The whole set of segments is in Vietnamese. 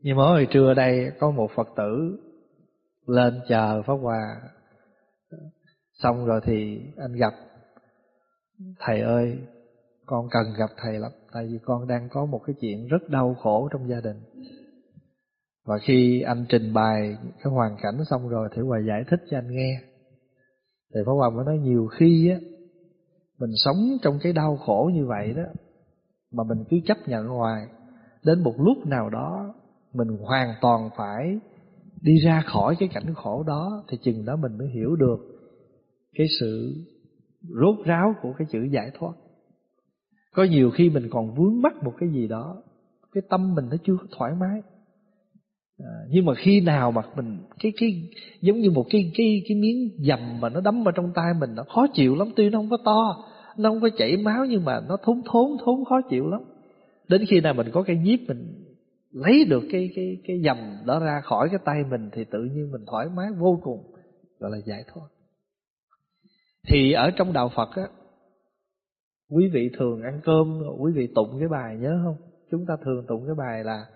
như mỗi hồi trưa đây có một phật tử lên chờ pháp hòa. Xong rồi thì anh gặp, thầy ơi, con cần gặp thầy lắm, tại vì con đang có một cái chuyện rất đau khổ trong gia đình. Và khi anh trình bày cái hoàn cảnh xong rồi thì hòa giải thích cho anh nghe. Thì Pháp Hòa mới nói, nhiều khi á, mình sống trong cái đau khổ như vậy đó, mà mình cứ chấp nhận hoài, đến một lúc nào đó mình hoàn toàn phải đi ra khỏi cái cảnh khổ đó thì chừng đó mình mới hiểu được cái sự rốt ráo của cái chữ giải thoát. Có nhiều khi mình còn vướng mắc một cái gì đó cái tâm mình nó chưa thoải mái. À, nhưng mà khi nào mà mình cái cái giống như một cái cái cái miếng dầm mà nó đấm vào trong tay mình nó khó chịu lắm. Tuy nó không có to nó không có chảy máu nhưng mà nó thốn thốn thốn khó chịu lắm. Đến khi nào mình có cái nhíp mình lấy được cái cái cái dầm đó ra khỏi cái tay mình thì tự nhiên mình thoải mái vô cùng, gọi là giải thoát. Thì ở trong đạo Phật á, quý vị thường ăn cơm, quý vị tụng cái bài nhớ không? Chúng ta thường tụng cái bài là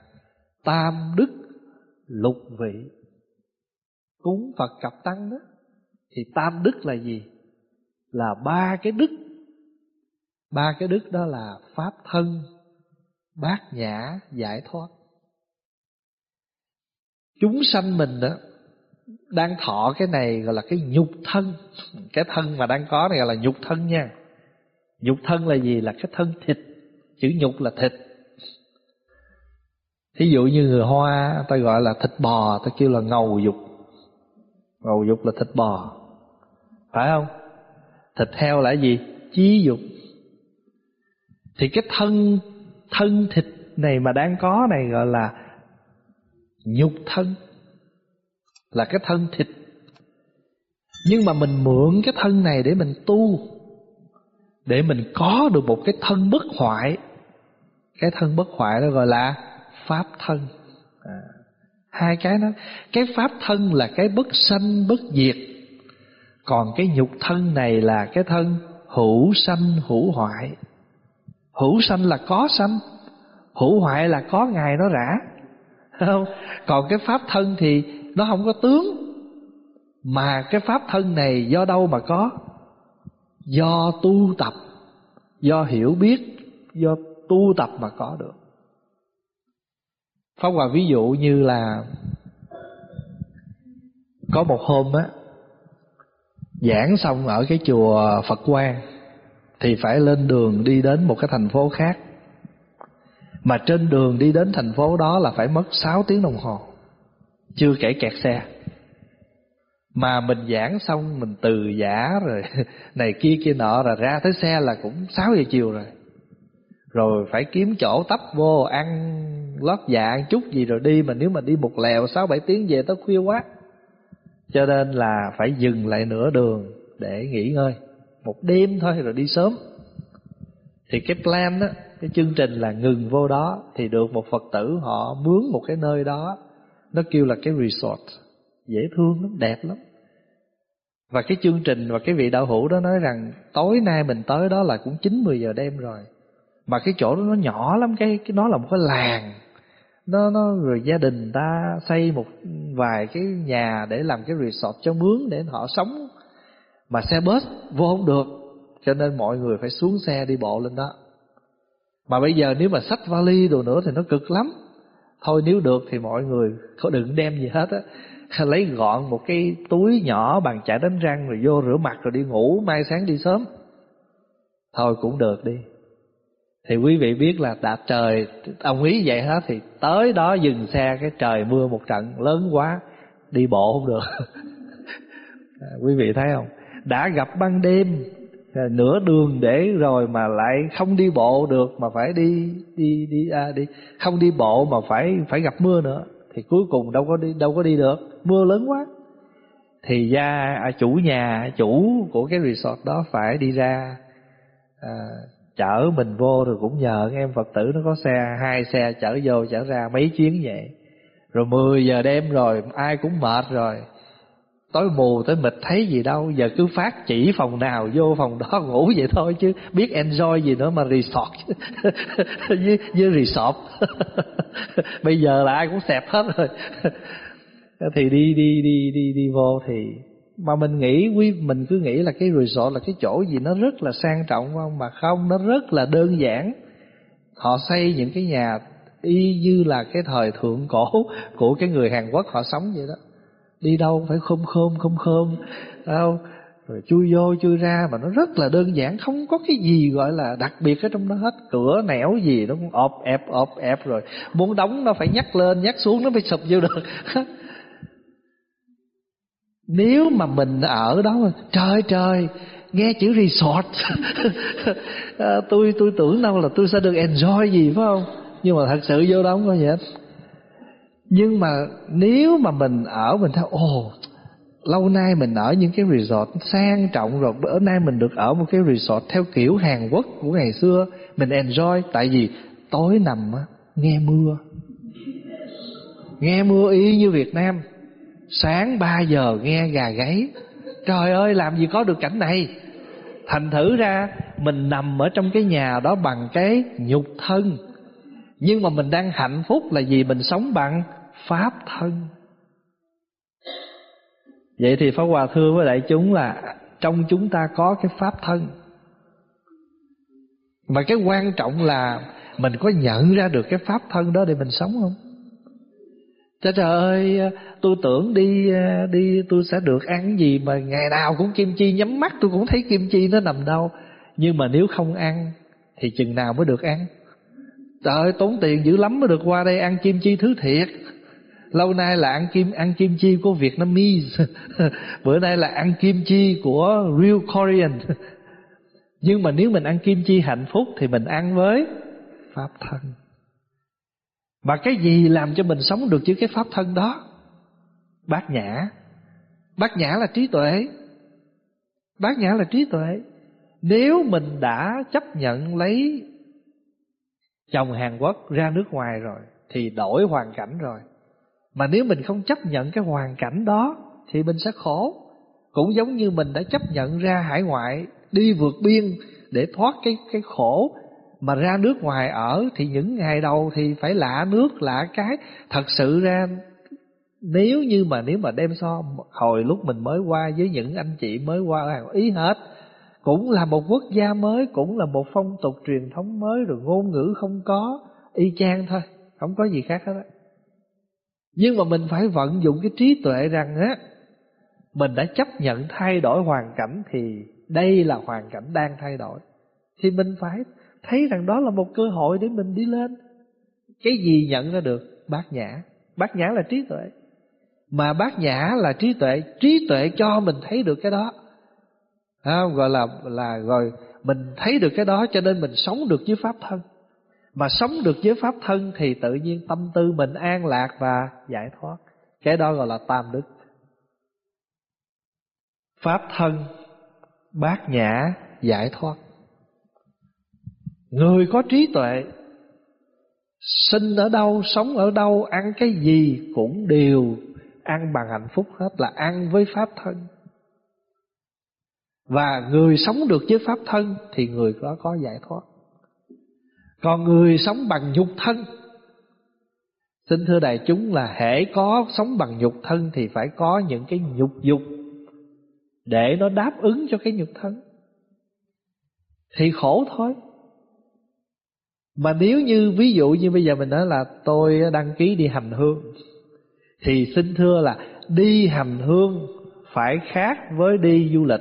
tam đức lục vị. Cúng Phật cặp tăng đó. Thì tam đức là gì? Là ba cái đức. Ba cái đức đó là pháp thân, bát nhã, giải thoát chúng sanh mình đó, đang thọ cái này gọi là cái nhục thân. Cái thân mà đang có này gọi là nhục thân nha. Nhục thân là gì? Là cái thân thịt. Chữ nhục là thịt. Thí dụ như người hoa, ta gọi là thịt bò, ta kêu là ngầu dục. Ngầu dục là thịt bò. Phải không? Thịt heo là gì? Chí dục. Thì cái thân thân thịt này mà đang có này gọi là nhục thân là cái thân thịt. Nhưng mà mình mượn cái thân này để mình tu để mình có được một cái thân bất hoại. Cái thân bất hoại đó gọi là pháp thân. À, hai cái đó. Cái pháp thân là cái bất sanh bất diệt. Còn cái nhục thân này là cái thân hữu sanh hữu hoại. Hữu sanh là có sanh hữu hoại là có ngày nó rã không? Còn cái pháp thân thì nó không có tướng. Mà cái pháp thân này do đâu mà có? Do tu tập, do hiểu biết, do tu tập mà có được. Pháp hòa ví dụ như là có một hôm á, giảng xong ở cái chùa Phật Quang, thì phải lên đường đi đến một cái thành phố khác mà trên đường đi đến thành phố đó là phải mất 6 tiếng đồng hồ. Chưa kể kẹt xe. Mà mình giảng xong, mình từ giả rồi, này kia kia nọ, rồi ra tới xe là cũng 6 giờ chiều rồi. Rồi phải kiếm chỗ tấp vô, ăn lót dạ ăn chút gì rồi đi, mà nếu mà đi một lèo sáu bảy tiếng về tới khuya quá. Cho nên là phải dừng lại nửa đường để nghỉ ngơi. Một đêm thôi, rồi đi sớm. Thì cái plan đó cái chương trình là ngừng vô đó thì được một phật tử họ mướn một cái nơi đó. Nó kêu là cái resort. Dễ thương lắm, đẹp lắm. Và cái chương trình và cái vị đạo hữu đó nói rằng tối nay mình tới đó là cũng chín mười giờ đêm rồi. Mà cái chỗ đó nó nhỏ lắm, cái cái nó là một cái làng. Nó nó rồi gia đình ta xây một vài cái nhà để làm cái resort cho mướn để họ sống. Mà xe bus vô không được, cho nên mọi người phải xuống xe đi bộ lên đó mà bây giờ nếu mà sách vali đồ nữa thì nó cực lắm. Thôi nếu được thì mọi người có đừng đem gì hết á. Lấy gọn một cái túi nhỏ bằng chải đánh răng rồi vô rửa mặt rồi đi ngủ mai sáng đi sớm. Thôi cũng được đi. Thì quý vị biết là đạp trời ông ý vậy hết thì tới đó dừng xe cái trời mưa một trận lớn quá đi bộ không được. À, quý vị thấy không? Đã gặp ban đêm nửa đường để rồi mà lại không đi bộ được mà phải đi đi đi à, đi. Không đi bộ mà phải phải gặp mưa nữa. Thì cuối cùng đâu có đi đâu có đi được. Mưa lớn quá. Thì gia à, chủ nhà chủ của cái resort đó phải đi ra à, chở mình vô rồi cũng nhờ em phật tử nó có xe hai xe chở vô chở ra mấy chuyến vậy. Rồi 10 giờ đêm rồi ai cũng mệt rồi tối mù tới mịt thấy gì đâu giờ cứ phát chỉ phòng nào vô phòng đó ngủ vậy thôi chứ. Biết enjoy gì nữa mà resort với, với resort. Bây giờ là ai cũng xẹp hết rồi. Thì đi đi đi đi đi vô thì mà mình nghĩ quý mình cứ nghĩ là cái resort là cái chỗ gì nó rất là sang trọng không? Mà không nó rất là đơn giản. Họ xây những cái nhà y như là cái thời thượng cổ của cái người Hàn Quốc họ sống vậy đó đi đâu phải khom khom khom khom đâu rồi chui vô chui ra mà nó rất là đơn giản không có cái gì gọi là đặc biệt ở trong đó hết. Cửa nẻo gì nó cũng ọp ẹp ọp ẹp rồi. Muốn đóng nó phải nhắc lên nhắc xuống nó phải sụp vô được. Nếu mà mình ở đó trời trời nghe chữ resort. À, tôi tôi tưởng đâu là tôi sẽ được enjoy gì phải không? Nhưng mà thật sự vô đó không có gì hết nhưng mà nếu mà mình ở, mình thấy, ồ, lâu nay mình ở những cái resort sang trọng rồi, bữa nay mình được ở một cái resort theo kiểu Hàn Quốc của ngày xưa, mình enjoy. Tại vì tối nằm á, nghe mưa. Nghe mưa y như Việt Nam. Sáng 3 giờ nghe gà gáy. Trời ơi, làm gì có được cảnh này? Thành thử ra, mình nằm ở trong cái nhà đó bằng cái nhục thân. Nhưng mà mình đang hạnh phúc là vì mình sống bằng pháp thân. Vậy thì pháp hòa thưa với đại chúng là trong chúng ta có cái pháp thân. Mà cái quan trọng là mình có nhận ra được cái pháp thân đó để mình sống không? Trời, trời ơi tôi tưởng đi đi tôi sẽ được ăn gì mà ngày nào cũng kim chi nhắm mắt tôi cũng thấy kim chi nó nằm đâu. Nhưng mà nếu không ăn thì chừng nào mới được ăn? Trời ơi tốn tiền dữ lắm mới được qua đây ăn kim chi thứ thiệt lâu nay là ăn kim ăn kim chi của Vietnamese. Bữa nay là ăn kim chi của real Korean. Nhưng mà nếu mình ăn kim chi hạnh phúc thì mình ăn với pháp thân. Mà cái gì làm cho mình sống được chứ cái pháp thân đó? Bát nhã. Bát nhã là trí tuệ. Bát nhã là trí tuệ. Nếu mình đã chấp nhận lấy chồng Hàn Quốc ra nước ngoài rồi, thì đổi hoàn cảnh rồi mà nếu mình không chấp nhận cái hoàn cảnh đó, thì mình sẽ khổ. Cũng giống như mình đã chấp nhận ra hải ngoại, đi vượt biên để thoát cái cái khổ, mà ra nước ngoài ở thì những ngày đầu thì phải lạ nước, lạ cái. Thật sự ra, nếu như mà, nếu mà đem so hồi lúc mình mới qua với những anh chị mới qua hàng, ý hết, cũng là một quốc gia mới, cũng là một phong tục truyền thống mới, rồi ngôn ngữ không có, y chang thôi, không có gì khác hết á nhưng mà mình phải vận dụng cái trí tuệ rằng á mình đã chấp nhận thay đổi hoàn cảnh thì đây là hoàn cảnh đang thay đổi. Thì mình phải thấy rằng đó là một cơ hội để mình đi lên. Cái gì nhận ra được? Bát nhã. Bát nhã là trí tuệ. Mà bát nhã là trí tuệ. Trí tuệ cho mình thấy được cái đó. À, gọi là là rồi mình thấy được cái đó cho nên mình sống được với pháp thân mà sống được với pháp thân thì tự nhiên tâm tư mình an lạc và giải thoát. Cái đó gọi là tam đức. Pháp thân, bát nhã, giải thoát. Người có trí tuệ, sinh ở đâu, sống ở đâu, ăn cái gì cũng đều ăn bằng hạnh phúc hết, là ăn với pháp thân. Và người sống được với pháp thân thì người đó có giải thoát còn người sống bằng nhục thân. Xin thưa đại chúng là hễ có sống bằng nhục thân Thì phải có những cái nhục dục Để nó đáp ứng cho cái nhục thân. Thì khổ thôi. Mà nếu như, ví dụ như bây giờ mình nói là Tôi đăng ký đi hành hương, Thì xin thưa là Đi hành hương phải khác với đi du lịch.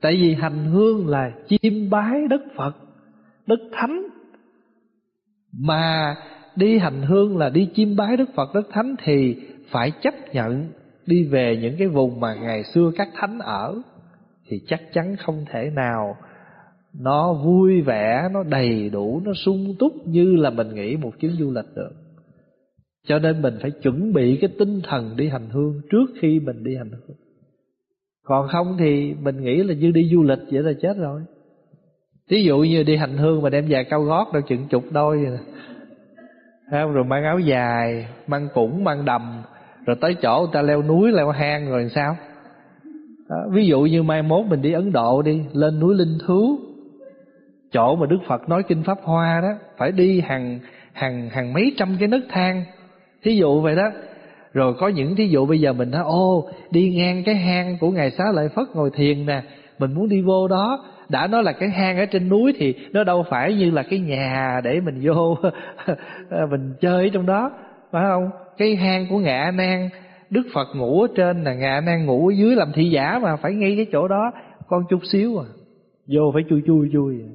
Tại vì hành hương là chiêm bái đất Phật. Đất Thánh. Mà đi hành hương là đi chiêm bái Đức Phật Đất Thánh Thì phải chấp nhận đi về những cái vùng mà ngày xưa các thánh ở. Thì chắc chắn không thể nào Nó vui vẻ, nó đầy đủ, nó sung túc Như là mình nghĩ một chuyến du lịch được. Cho nên mình phải chuẩn bị cái tinh thần đi hành hương Trước khi mình đi hành hương. Còn không thì mình nghĩ là như đi du lịch vậy là chết rồi. Ví dụ như đi hành hương mà đem giày cao gót đâu chừng chục đôi vậy không? Rồi mang áo dài, mang củng, mang đầm rồi tới chỗ người ta leo núi leo hang rồi sao? Đó, ví dụ như mai mốt mình đi ấn độ đi lên núi linh thú chỗ mà đức phật nói kinh pháp hoa đó phải đi hàng hàng hàng mấy trăm cái nấc thang. Thí dụ vậy đó. Rồi có những thí dụ bây giờ mình nói ô đi ngang cái hang của ngài xá lợi phất ngồi thiền nè mình muốn đi vô đó đã nói là cái hang ở trên núi thì nó đâu phải như là cái nhà để mình vô, mình chơi trong đó, phải không? Cái hang của ngạ nan, đức phật ngủ ở trên là ngạ nan ngủ ở dưới làm thị giả mà, phải ngay cái chỗ đó, con chút xíu à. Vô phải chui chui chui à.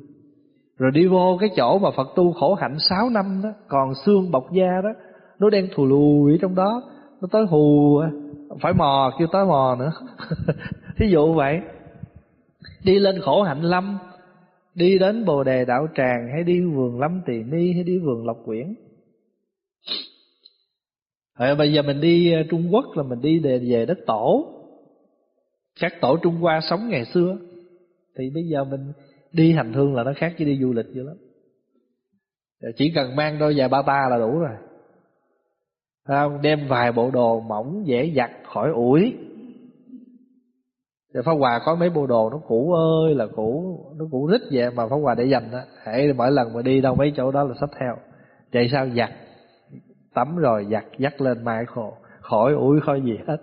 rồi đi vô cái chỗ mà phật tu khổ hạnh 6 năm đó, còn xương bọc da đó, nó đen thù lùi trong đó, nó tới hù à. phải mò, kêu tới mò nữa. Thí dụ vậy đi lên khổ hạnh lâm đi đến bồ đề đạo tràng hay đi vườn lâm tỳ ni hay đi vườn lộc quyển. Rồi bây giờ mình đi ờ, Trung Quốc là mình đi về, về đất tổ. Các tổ Trung Hoa sống ngày xưa thì bây giờ mình đi hành hương là nó khác với đi du lịch dữ lắm. Chỉ cần mang đôi giày ba ta là đủ rồi. Không? Đem vài bộ đồ mỏng dễ giặt khỏi ủi thì Pháp Hòa có mấy bộ đồ nó cũ ơi là cũ Nó cũ rít vậy mà Pháp Hòa để dành đó Hãy mỗi lần mà đi đâu mấy chỗ đó là sách theo. Vậy sao? Giặt Tắm rồi giặt dắt lên mai khô Khỏi ủi khỏi gì hết.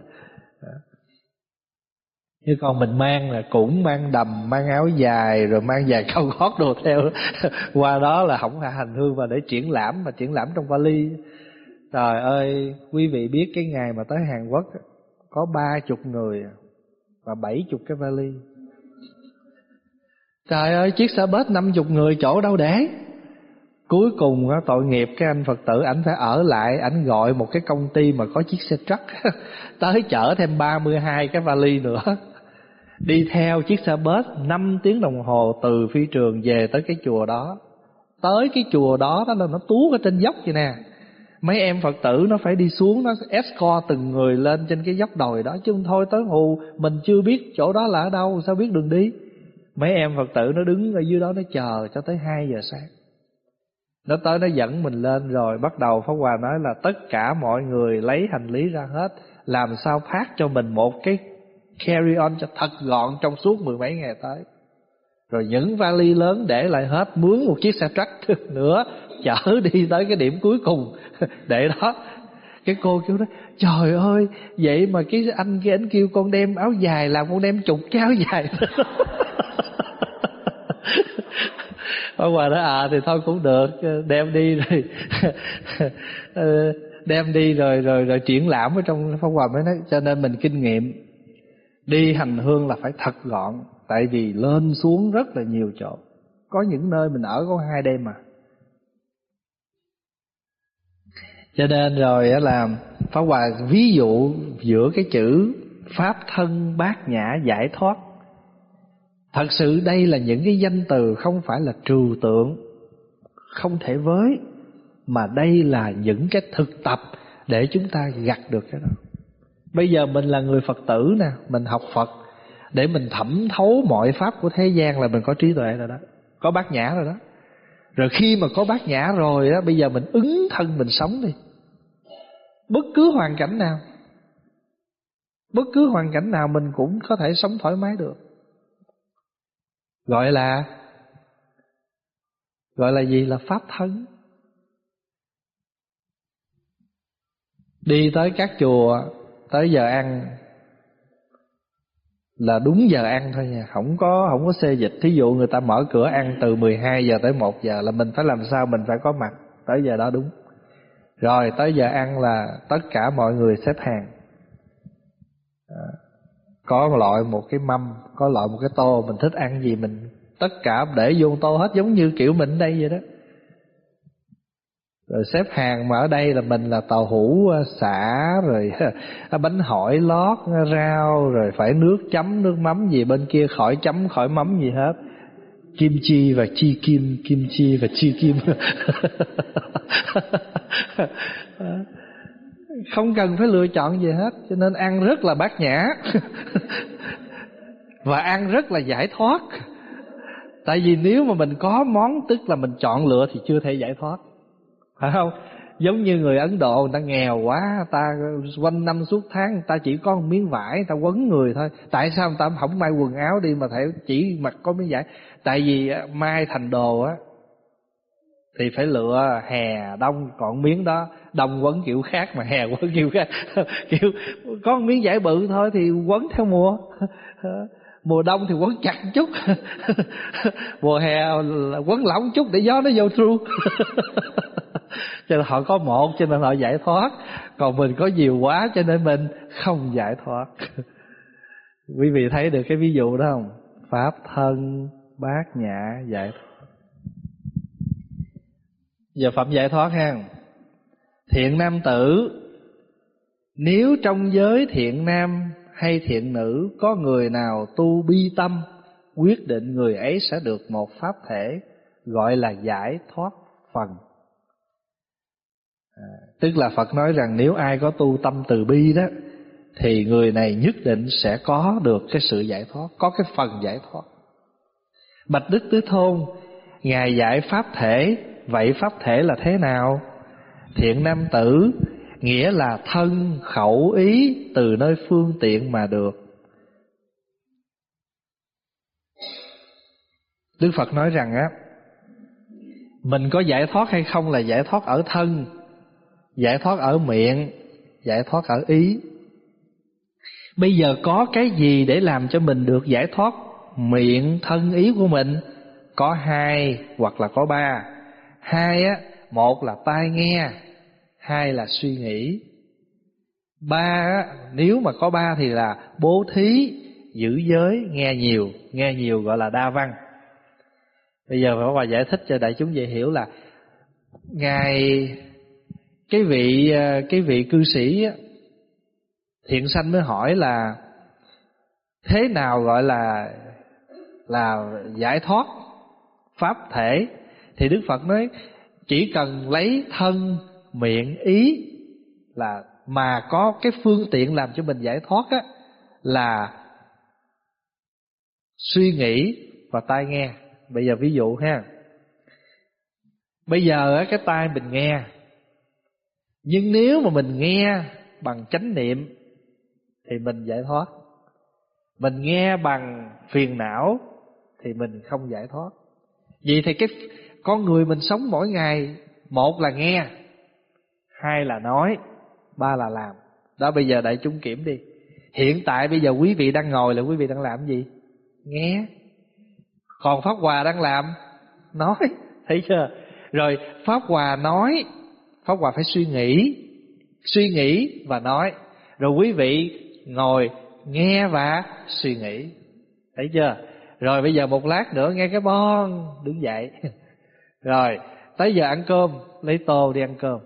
Chứ còn mình mang là cũng mang đầm, mang áo dài Rồi mang dài cao gót đồ theo. Qua đó là không phải hành hương Và để triển lãm mà triển lãm trong vali. Trời ơi Quý vị biết cái ngày mà tới Hàn Quốc Có ba chục người à và bảy chục cái vali. Trời ơi, chiếc xe bus năm chục người chỗ đâu để? Cuối cùng á, tội nghiệp cái anh phật tử, ảnh phải ở lại, ảnh gọi một cái công ty mà có chiếc xe truck. Tới chở thêm 32 cái vali nữa. Đi theo chiếc xe bus 5 tiếng đồng hồ từ phi trường về tới cái chùa đó. Tới cái chùa đó đó, là nó tuốt ở trên dốc vậy nè mấy em phật tử nó phải đi xuống, nó escort từng người lên trên cái dốc đồi đó, chứ không thôi tới hù mình chưa biết chỗ đó là ở đâu, sao biết đường đi? Mấy em phật tử nó đứng ở dưới đó, nó chờ cho tới 2 giờ sáng. Nó tới, nó dẫn mình lên rồi bắt đầu pháp hòa nói là tất cả mọi người lấy hành lý ra hết, làm sao phát cho mình một cái carry on cho thật gọn trong suốt mười mấy ngày tới. Rồi những vali lớn để lại hết, mướn một chiếc xe truck nữa chở đi tới cái điểm cuối cùng để đó. Cái cô kêu đó trời ơi, vậy mà cái anh kia, anh kêu con đem áo dài làm con đem chục cái áo dài. Ông bà nói à thì thôi cũng được, đem đi rồi. Đem đi rồi rồi rồi triển lãm ở trong phong hòa mới nói, cho nên mình kinh nghiệm, đi hành hương là phải thật gọn, tại vì lên xuống rất là nhiều chỗ. Có những nơi mình ở có hai đêm mà. Cho nên rồi là Pháp Hòa ví dụ giữa cái chữ Pháp thân bát nhã giải thoát. Thật sự đây là những cái danh từ không phải là trừu tượng, Không thể với, Mà đây là những cái thực tập Để chúng ta gặt được cái đó. Bây giờ mình là người Phật tử nè, Mình học Phật, Để mình thẩm thấu mọi pháp của thế gian Là mình có trí tuệ rồi đó, Có bát nhã rồi đó. Rồi khi mà có bát nhã rồi đó Bây giờ mình ứng thân mình sống đi. Bất cứ hoàn cảnh nào. Bất cứ hoàn cảnh nào Mình cũng có thể sống thoải mái được. Gọi là Gọi là gì? Là pháp thân. Đi tới các chùa, Tới giờ ăn là đúng giờ ăn thôi nha. Không có không có xê dịch. Thí dụ người ta mở cửa ăn từ 12 giờ tới 1 giờ là mình phải làm sao? Mình phải có mặt. Tới giờ đó đúng rồi tới giờ ăn là tất cả mọi người xếp hàng. À, có loại một cái mâm có loại một cái tô mình thích ăn gì mình tất cả để vô tô hết giống như kiểu mình đây vậy đó. Rồi xếp hàng mà ở đây là mình là tàu hũ à, xả rồi à, bánh hỏi lót à, rau rồi phải nước chấm nước mắm gì bên kia khỏi chấm khỏi mắm gì hết kim chi và chi kim kim chi và chi kim. Không cần phải lựa chọn gì hết, cho nên ăn rất là bát nhã. Và ăn rất là giải thoát. Tại vì nếu mà mình có món tức là mình chọn lựa thì chưa thể giải thoát. Phải không? Giống như người ấn độ, người ta nghèo quá, ta quanh năm suốt tháng người ta chỉ có một miếng vải, người ta quấn người thôi. Tại sao người ta không may quần áo đi mà phải chỉ mặc có miếng vải? Tại vì à, mai thành đồ á, thì phải lựa hè đông còn miếng đó. Đông quấn kiểu khác mà hè quấn kiểu khác. Kiểu có miếng vải bự thôi thì quấn theo mùa. mùa đông thì quấn chặt chút. Mùa hè quấn lỏng chút để gió nó vô tru. Cho nên họ có một, cho nên họ giải thoát. Còn mình có nhiều quá, cho nên mình không giải thoát. Quý vị thấy được cái ví dụ đó không? Pháp thân, bát nhã, giải thoát. Giờ phẩm giải thoát ha. Thiện nam tử. Nếu trong giới thiện nam hay thiện nữ có người nào tu bi tâm quyết định người ấy sẽ được một pháp thể gọi là giải thoát phần. À, tức là phật nói rằng nếu ai có tu tâm từ bi đó thì người này nhất định sẽ có được cái sự giải thoát có cái phần giải thoát. Bạch đức tứ thôn ngài giải pháp thể vậy pháp thể là thế nào? Thiện nam tử nghĩa là thân, khẩu, ý từ nơi phương tiện mà được. Đức phật nói rằng á, mình có giải thoát hay không là giải thoát ở thân, giải thoát ở miệng, giải thoát ở ý. Bây giờ có cái gì để làm cho mình được giải thoát? Miệng, thân, ý của mình. Có hai hoặc là có ba. Hai á, một là tai nghe hai là suy nghĩ. Ba nếu mà có ba thì là bố thí, giữ giới, nghe nhiều. Nghe nhiều gọi là đa văn. Bây giờ phải hòa giải thích cho đại chúng dễ hiểu là ngài, cái vị ờ, cái vị cư sĩ thiện sanh mới hỏi là thế nào gọi là là giải thoát pháp thể? Thì đức phật nói chỉ cần lấy thân miệng ý là mà có cái phương tiện làm cho mình giải thoát á, là suy nghĩ và tai nghe. Bây giờ ví dụ ha, bây giờ á, cái tai mình nghe, nhưng nếu mà mình nghe bằng chánh niệm thì mình giải thoát. Mình nghe bằng phiền não thì mình không giải thoát. Vậy thì cái, con người mình sống mỗi ngày, một là nghe hai là nói, ba là làm. Đó, bây giờ đại chúng kiểm đi. Hiện tại bây giờ quý vị đang ngồi là quý vị đang làm gì? Nghe. Còn pháp hòa đang làm? Nói. Thấy chưa? Rồi, pháp hòa nói. Pháp hòa phải suy nghĩ. Suy nghĩ và nói. Rồi quý vị ngồi nghe và suy nghĩ. Thấy chưa? Rồi bây giờ một lát nữa nghe cái bon, đứng dậy. Rồi, tới giờ ăn cơm. Lấy tô đi ăn cơm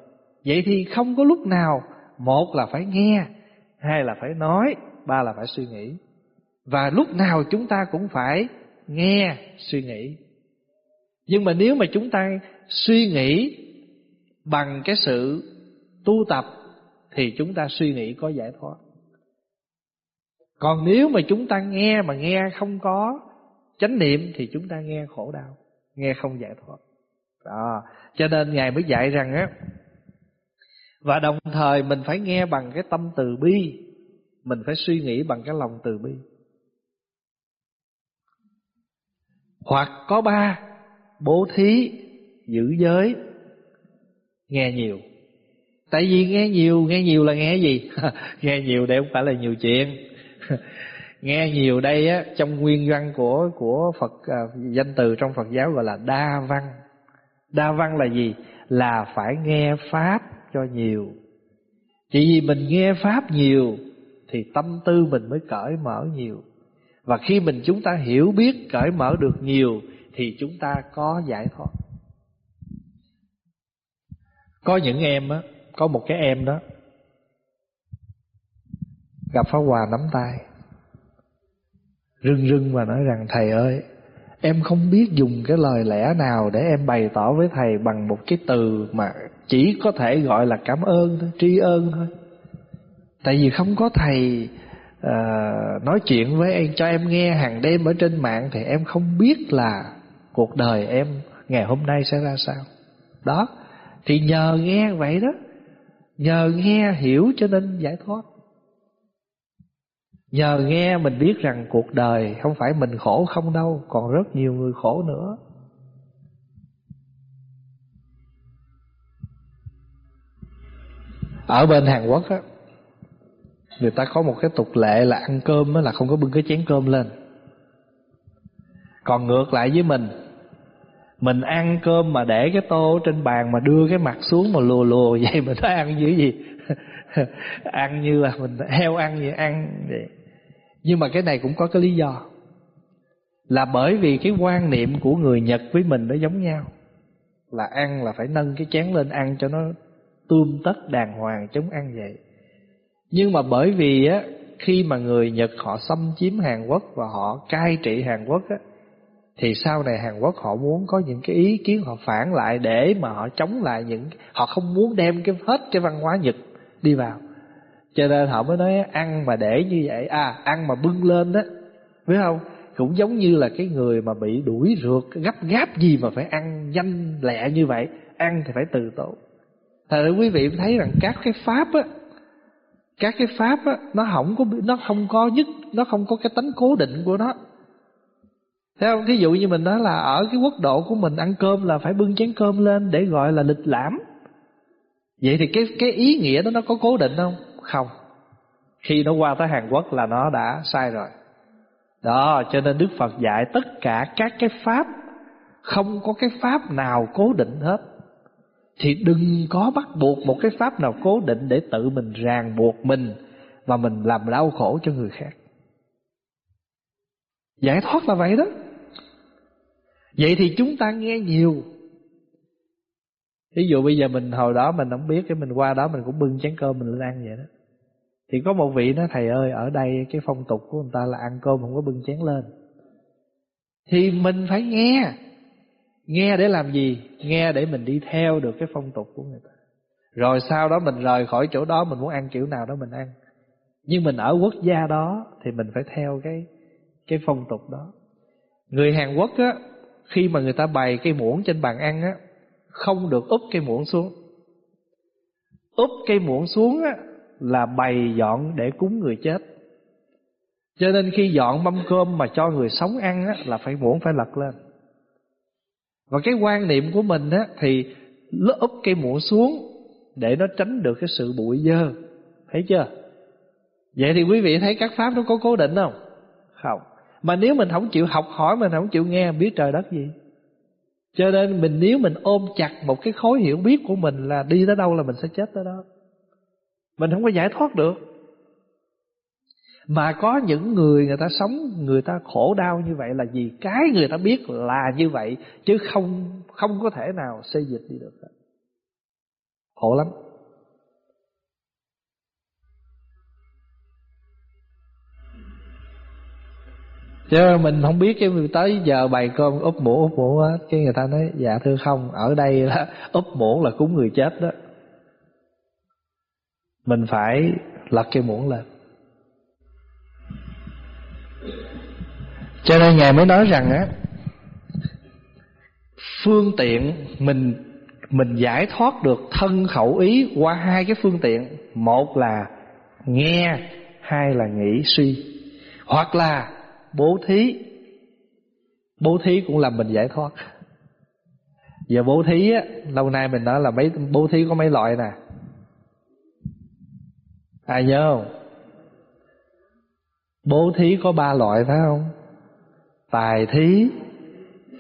vậy thì không có lúc nào, một là phải nghe, hai là phải nói, ba là phải suy nghĩ. Và lúc nào chúng ta cũng phải nghe, suy nghĩ. Nhưng mà nếu mà chúng ta suy nghĩ bằng cái sự tu tập, thì chúng ta suy nghĩ có giải thoát. Còn nếu mà chúng ta nghe mà nghe không có chánh niệm, thì chúng ta nghe khổ đau, nghe không giải thoát. Đó, cho nên ngài mới dạy rằng á và đồng thời mình phải nghe bằng cái tâm từ bi. Mình phải suy nghĩ bằng cái lòng từ bi. Hoặc có ba bố thí giữ giới nghe nhiều. Tại vì nghe nhiều nghe nhiều là nghe gì? Nghe nhiều đây không phải là nhiều chuyện. Nghe nhiều đây á trong nguyên văn của của Phật à, danh từ trong Phật giáo gọi là đa văn. Đa văn là gì? Là phải nghe pháp cho nhiều. Chỉ vì mình nghe pháp nhiều, thì tâm tư mình mới cởi mở nhiều. Và khi mình chúng ta hiểu biết cởi mở được nhiều, thì chúng ta có giải thoát. Có những em á, có một cái em đó, gặp Pháp Hòa nắm tay. Rưng rưng và nói rằng, thầy ơi, em không biết dùng cái lời lẽ nào để em bày tỏ với thầy bằng một cái từ mà chỉ có thể gọi là cảm ơn thôi tri ân thôi. Tại vì không có thầy uh, nói chuyện với em cho em nghe hàng đêm ở trên mạng thì em không biết là cuộc đời em ngày hôm nay sẽ ra sao. Đó thì nhờ nghe vậy đó. Nhờ nghe hiểu cho nên giải thoát. Nhờ nghe mình biết rằng cuộc đời không phải mình khổ không đâu còn rất nhiều người khổ nữa. Ở bên Hàn Quốc á, người ta có một cái tục lệ là ăn cơm á, là không có bưng cái chén cơm lên. Còn ngược lại với mình mình ăn cơm mà để cái tô trên bàn mà đưa cái mặt xuống mà lùa lùa vậy mình nói ăn như gì? Ăn như là mình heo ăn như ăn vậy. Nhưng mà cái này cũng có cái lý do, là bởi vì cái quan niệm của người Nhật với mình nó giống nhau. Là ăn là phải nâng cái chén lên ăn cho nó tươm tất đàng hoàng chống ăn vậy. Nhưng mà bởi vì á, khi mà người Nhật họ xâm chiếm Hàn Quốc và họ cai trị Hàn Quốc á, thì sau này Hàn Quốc họ muốn có những cái ý kiến họ phản lại để mà họ chống lại những họ không muốn đem cái hết cái văn hóa Nhật đi vào. Cho nên họ mới nói ăn mà để như vậy à ăn mà bưng lên đó biết không? Cũng giống như là cái người mà bị đuổi rượt, gấp gáp gì mà phải ăn nhanh lẹ như vậy, ăn thì phải từ tốn thật quý vị thấy rằng các cái pháp á các cái pháp á nó không có nó không có nhất nó không có cái tánh cố định của nó Thấy không? Thí dụ như mình nói là ở cái quốc độ của mình ăn cơm là phải bưng chén cơm lên để gọi là lịch lãm. Vậy thì cái cái ý nghĩa đó nó có cố định không? Không. Khi nó qua tới Hàn Quốc là nó đã sai rồi. Đó, cho nên Đức Phật dạy tất cả các cái pháp không có cái pháp nào cố định hết. Thì đừng có bắt buộc một cái pháp nào cố định để tự mình ràng buộc mình và mình làm đau khổ cho người khác. Giải thoát là vậy đó. Vậy thì chúng ta nghe nhiều Ví dụ bây giờ mình hồi đó mình không biết, Cái mình qua đó mình cũng bưng chén cơm mình lên ăn vậy đó Thì có một vị nói, thầy ơi, Ở đây cái phong tục của người ta là ăn cơm không có bưng chén lên Thì mình phải nghe Nghe để làm gì? Nghe để mình đi theo được cái phong tục của người ta. Rồi sau đó mình rời khỏi chỗ đó, Mình muốn ăn kiểu nào đó mình ăn. Nhưng mình ở quốc gia đó Thì mình phải theo cái cái phong tục đó. Người Hàn Quốc á, khi mà người ta bày cây muỗng trên bàn ăn á, không được úp cây muỗng xuống. Úp cây muỗng xuống á, là bày dọn để cúng người chết. Cho nên khi dọn mâm cơm mà cho người sống ăn á, là phải muỗng phải lật lên và cái quan niệm của mình á, thì lớp úp cây muỗng xuống để nó tránh được cái sự bụi dơ. Thấy chưa? Vậy thì quý vị thấy các pháp nó có cố định không? Không. Mà nếu mình không chịu học hỏi, Mình không chịu nghe biết trời đất gì? Cho nên mình, nếu mình ôm chặt Một cái khối hiểu biết của mình Là đi tới đâu là mình sẽ chết tới đó. Mình không có giải thoát được. Mà có những người người ta sống, Người ta khổ đau như vậy là vì Cái người ta biết là như vậy, Chứ không không có thể nào xây dịch đi được. Khổ lắm. Chứ mình không biết cái tới giờ bày cơm úp muỗng úp muỗng á, cái người ta nói dạ thưa không, ở đây là úp muỗng là cúng người chết đó. Mình phải lật cái muỗng lên. Cho nên ngài mới nói rằng á, phương tiện mình mình giải thoát được thân khẩu ý qua hai cái phương tiện. Một là nghe, hai là nghĩ suy. Hoặc là bố thí. Bố thí cũng làm mình giải thoát. Giờ bố thí á, lâu nay mình nói là mấy, bố thí có mấy loại nè. Ai nhớ không? Bố thí có ba loại phải không? Tài thí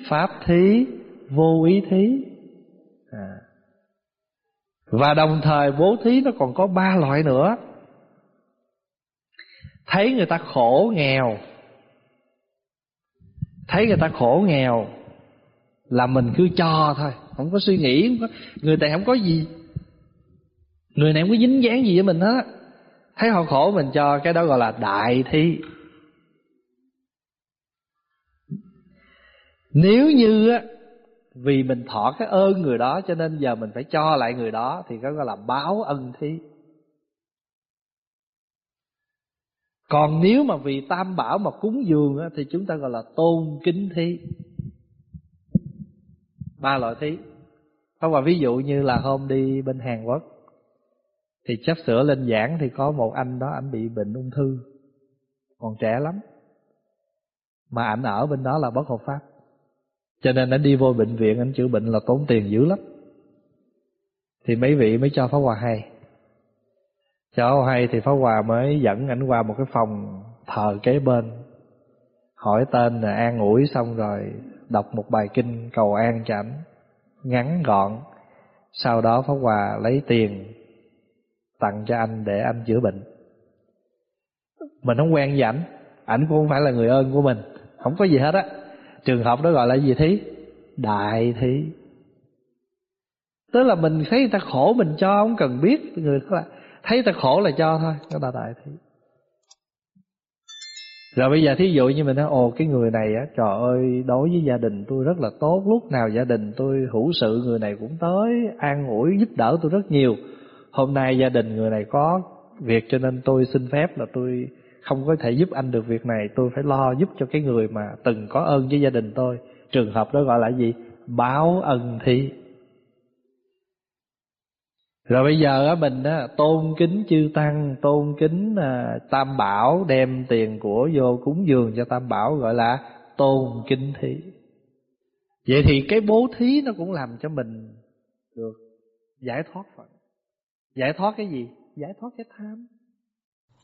pháp thí vô ý thí. À. và đồng thời bố thí nó còn có ba loại nữa. Thấy người ta khổ nghèo. Thấy người ta khổ nghèo là mình cứ cho thôi không có suy nghĩ không có, người này không có gì. Người này không có dính dáng gì với mình hết. Thấy họ khổ mình cho cái đó gọi là đại thi nếu như á vì mình thọ cái ơn người đó cho nên giờ mình phải cho lại người đó thì có gọi là báo ân thí. Còn nếu mà vì tam bảo mà cúng dường á, thì chúng ta gọi là tôn kính thí. Ba loại thí. Không Hòa ví dụ như là hôm đi bên Hàn Quốc Thì chấp sửa lên giảng Thì có một anh đó anh bị bệnh ung thư Còn trẻ lắm. Mà anh ở bên đó là bất hợp pháp. Cho nên anh đi vô bệnh viện, Anh chữa bệnh là tốn tiền dữ lắm. Thì mấy vị mới cho Pháp Hòa hay. Cho hay thì Pháp Hòa mới dẫn ảnh qua một cái phòng thờ kế bên. Hỏi tên là an ủi xong rồi Đọc một bài kinh cầu an cho ảnh. Ngắn gọn. Sau đó Pháp Hòa lấy tiền tặng cho anh để anh chữa bệnh. Mình không quen với ảnh. Ảnh cũng không phải là người ơn của mình. Không có gì hết á trường hợp đó gọi là gì thí? Đại thí. Tức là mình thấy người ta khổ mình cho, không cần biết. Người đó là, thấy người ta khổ là cho thôi. Đó là đại thí. Rồi bây giờ thí dụ như mình nói, ồ, cái người này á, trời ơi, đối với gia đình tôi rất là tốt. Lúc nào gia đình tôi hữu sự, người này cũng tới an ủi, giúp đỡ tôi rất nhiều. Hôm nay gia đình người này có việc cho nên tôi xin phép là tôi không có thể giúp anh được việc này tôi phải lo giúp cho cái người mà từng có ơn với gia đình tôi trường hợp đó gọi là gì báo ân thi rồi bây giờ á mình á tôn kính chư tăng, tôn kính à, Tam Bảo đem tiền của vô cúng dường cho Tam Bảo gọi là tôn kính thí. Vậy thì cái bố thí nó cũng làm cho mình được giải thoát phận. Giải thoát cái gì? Giải thoát cái tham.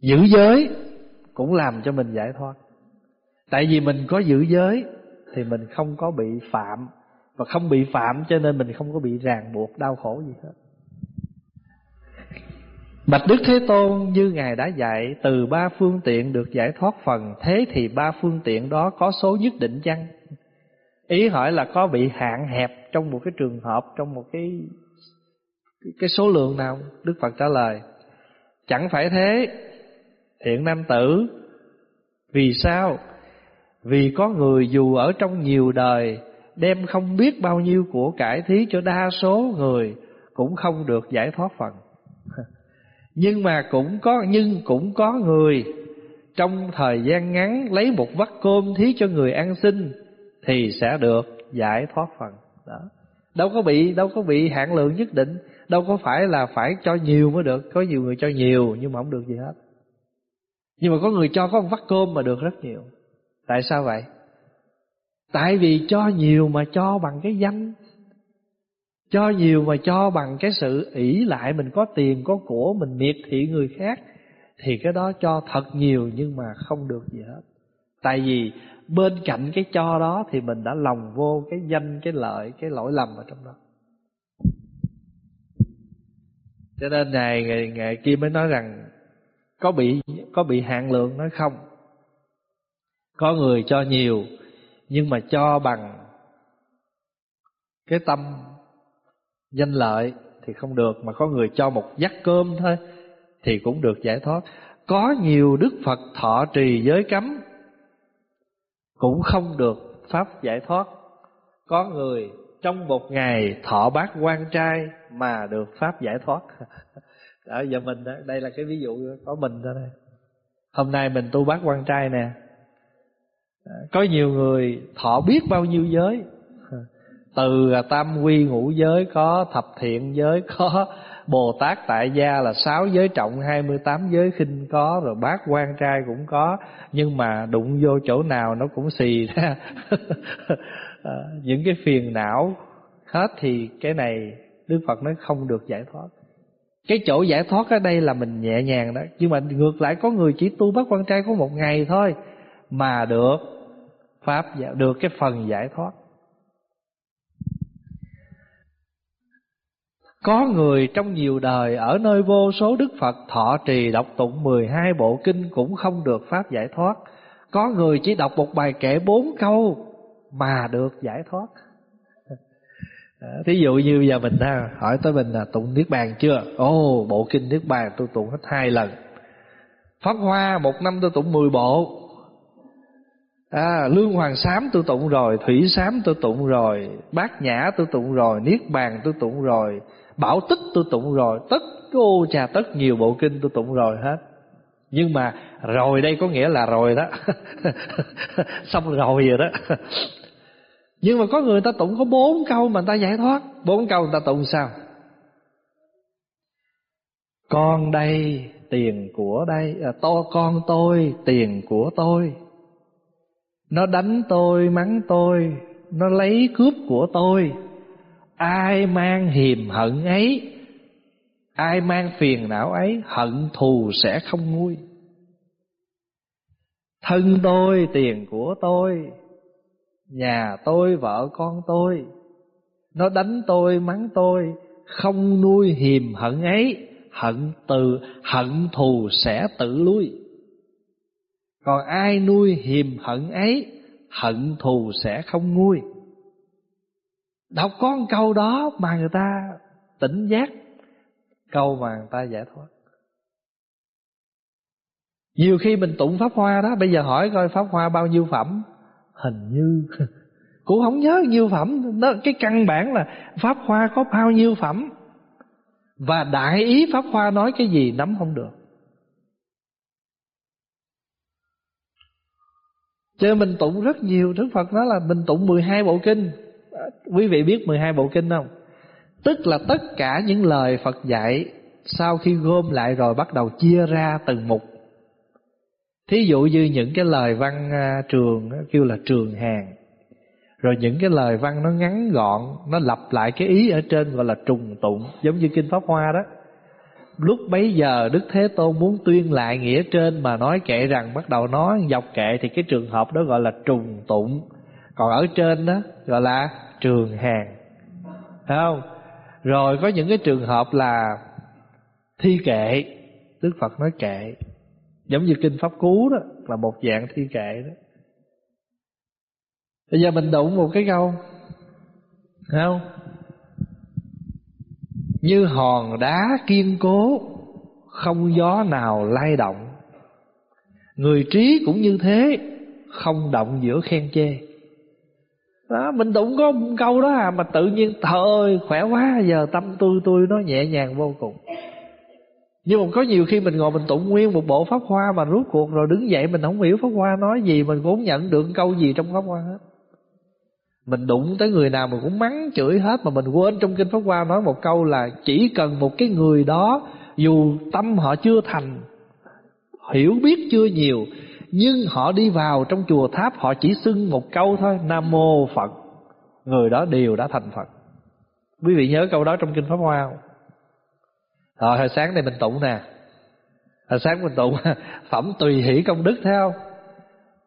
Giữ giới. Cũng làm cho mình giải thoát. Tại vì mình có giữ giới Thì mình không có bị phạm. Và không bị phạm cho nên mình không có bị ràng buộc đau khổ gì hết. Bạch Đức Thế Tôn như Ngài đã dạy Từ ba phương tiện được giải thoát phần Thế thì ba phương tiện đó có số nhất định chăng? Ý hỏi là có bị hạn hẹp trong một cái trường hợp Trong một cái cái số lượng nào? Đức Phật trả lời Chẳng phải thế Thiện nam tử. Vì sao? Vì có người dù ở trong nhiều đời, Đem không biết bao nhiêu của cải thí cho đa số người, Cũng không được giải thoát phần. Nhưng mà cũng có, Nhưng cũng có người, Trong thời gian ngắn Lấy một vắt cơm thí cho người ăn xin Thì sẽ được giải thoát phần. Đó. Đâu có bị, đâu có bị hạn lượng nhất định, đâu có phải là phải cho nhiều mới được, có nhiều người cho nhiều, nhưng mà không được gì hết nhưng mà có người cho có một vắt cơm mà được rất nhiều. Tại sao vậy? Tại vì cho nhiều mà cho bằng cái danh. Cho nhiều mà cho bằng cái sự ỷ lại Mình có tiền, có của, mình miệt thị người khác Thì cái đó cho thật nhiều nhưng mà không được gì hết. Tại vì bên cạnh cái cho đó Thì mình đã lòng vô cái danh, cái lợi, cái lỗi lầm ở trong đó. Cho nên này ngày, ngày kia mới nói rằng có bị có bị hạn lượng nói không? Có người cho nhiều, nhưng mà cho bằng cái tâm danh lợi thì không được, mà có người cho một dắt cơm thôi thì cũng được giải thoát. Có nhiều đức phật thọ trì giới cấm, cũng không được pháp giải thoát. Có người trong một ngày thọ bát quan trai mà được pháp giải thoát. đó giờ mình đó, đây là cái ví dụ có mình thôi đây hôm nay mình tu bác quan trai nè. Có nhiều người thọ biết bao nhiêu giới. Từ à, tam quy ngũ giới có thập thiện giới có bồ tát tại gia là sáu giới trọng hai mươi tám giới khinh có rồi bác quan trai cũng có. Nhưng mà đụng vô chỗ nào nó cũng xì ra. À, những cái phiền não hết thì cái này đức phật nói không được giải thoát cái chỗ giải thoát ở đây là mình nhẹ nhàng đó. Nhưng mà ngược lại, có người chỉ tu bát quan trai có một ngày thôi mà được pháp được cái phần giải thoát. Có người trong nhiều đời Ở nơi vô số Đức Phật thọ trì đọc tụng 12 bộ kinh Cũng không được Pháp giải thoát. Có người chỉ đọc một bài kệ bốn câu Mà được giải thoát. Ờ, thí dụ như giờ mình ha, hỏi tới mình là tụng Niết Bàn chưa? Ồ, bộ kinh Niết Bàn tôi tụng hết hai lần. Pháp Hoa một năm tôi tụng 10 bộ. À, Lương Hoàng Sám tôi tụng rồi, Thủy Sám tôi tụng rồi, Bát Nhã tôi tụng rồi, Niết Bàn tôi tụng rồi, Bảo Tích tôi tụng rồi, tất ô trà tất nhiều bộ kinh tôi tụng rồi hết. Nhưng mà rồi đây có nghĩa là rồi đó. Xong rồi rồi đó. Nhưng mà có người ta tụng có bốn câu mà người ta giải thoát. Bốn câu người ta tụng sao? Con đây tiền của đây à, to Con tôi tiền của tôi. Nó đánh tôi mắng tôi Nó lấy cướp của tôi. Ai mang hiềm hận ấy Ai mang phiền não ấy Hận thù sẽ không nguôi. Thân tôi tiền của tôi Nhà tôi, vợ con tôi, Nó đánh tôi, mắng tôi, Không nuôi hiềm hận ấy, Hận từ, hận thù sẽ tự lui. Còn ai nuôi hiềm hận ấy, Hận thù sẽ không nguôi. Đọc con câu đó mà người ta tỉnh giác, Câu mà người ta giải thoát. Nhiều khi mình tụng Pháp Hoa đó, Bây giờ hỏi coi Pháp Hoa bao nhiêu phẩm? Hình như. Cũng không nhớ nhiêu phẩm. Nó cái căn bản là pháp hoa có bao nhiêu phẩm? Và đại ý pháp hoa nói cái gì nắm không được. Cho mình tụng rất nhiều. Đức Phật nói là mình tụng 12 bộ kinh. À, quý vị biết 12 bộ kinh không? Tức là tất cả những lời Phật dạy Sau khi gom lại rồi bắt đầu chia ra từng mục thí dụ như những cái lời văn à, trường kêu là trường hàng. Rồi những cái lời văn nó ngắn gọn, nó lặp lại cái ý ở trên gọi là trùng tụng, giống như kinh pháp hoa đó. Lúc bấy giờ đức thế tôn muốn tuyên lại nghĩa trên mà nói kệ rằng, bắt đầu nói, dọc kệ thì cái trường hợp đó gọi là trùng tụng. Còn ở trên đó gọi là trường hàng. Thấy không? Rồi có những cái trường hợp là thi kệ, đức phật nói kệ. Giống như kinh Pháp Cú đó Là một dạng thi kệ đó. Bây giờ mình đụng một cái câu Thấy không? Như hòn đá kiên cố Không gió nào lay động. Người trí cũng như thế Không động giữa khen chê. Đó, mình đụng có một câu đó à Mà tự nhiên Trời ơi khỏe quá Giờ tâm tôi tôi nó nhẹ nhàng vô cùng nhưng mà có nhiều khi mình ngồi mình tụng nguyên một bộ pháp hoa mà rút cuộc rồi đứng dậy mình không hiểu pháp hoa nói gì, mình cũng nhận được câu gì trong pháp hoa hết. Mình đụng tới người nào mình cũng mắng chửi hết mà mình quên trong kinh pháp hoa nói một câu là chỉ cần một cái người đó, dù tâm họ chưa thành, hiểu biết chưa nhiều, nhưng họ đi vào trong chùa tháp, họ chỉ xưng một câu thôi, nam mô phật. Người đó đều đã thành phật. Quý vị nhớ câu đó trong kinh pháp hoa không? Rồi hồi sáng này mình tụng nè Hồi sáng mình tụng Phẩm tùy hỷ công đức, thấy không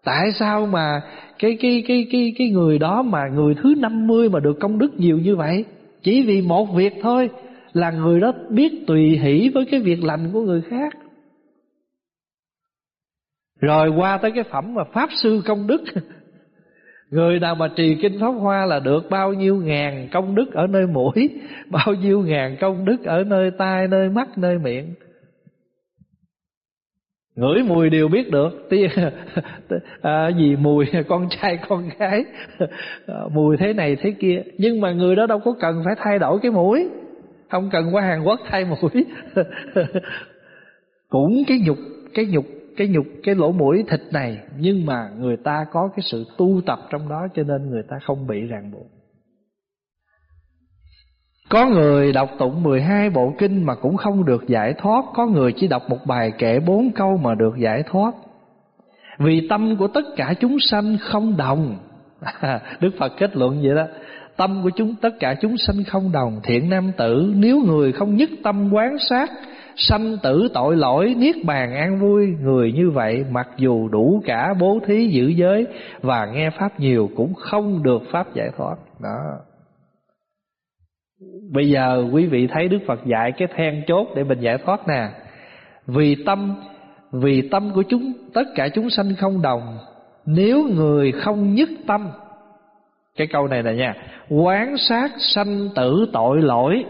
Tại sao mà cái cái cái cái cái người đó mà người thứ 50 mà được công đức nhiều như vậy? Chỉ vì một việc thôi, là người đó biết tùy hỷ với cái việc lành của người khác. Rồi qua tới cái phẩm mà pháp sư công đức Người nào mà trì kinh Pháp Hoa là được bao nhiêu ngàn công đức ở nơi mũi Bao nhiêu ngàn công đức ở nơi tai, nơi mắt, nơi miệng. Ngửi mùi đều biết được tí, à, Gì mùi con trai con gái à, Mùi thế này thế kia. Nhưng mà người đó đâu có cần phải thay đổi cái mũi Không cần qua Hàn Quốc thay mũi. Cũng cái nhục Cái nhục cái nhục, cái lỗ mũi thịt này, nhưng mà người ta có cái sự tu tập trong đó cho nên người ta không bị ràng buộc. Có người đọc tụng 12 bộ kinh mà cũng không được giải thoát, Có người chỉ đọc một bài kệ bốn câu mà được giải thoát. Vì tâm của tất cả chúng sanh không đồng. Đức Phật kết luận vậy đó. Tâm của chúng, tất cả chúng sanh không đồng. Thiện nam tử, nếu người không nhất tâm quán sát sanh tử tội lỗi, niết bàn an vui, người như vậy mặc dù đủ cả bố thí giữ giới và nghe pháp nhiều cũng không được pháp giải thoát. Đó. Bây giờ quý vị thấy Đức Phật dạy cái then chốt để mình giải thoát nè. Vì tâm Vì tâm của chúng, Tất cả chúng sanh không đồng. Nếu người không nhất tâm, Cái câu này nè nha, Quán sát sanh tử tội lỗi,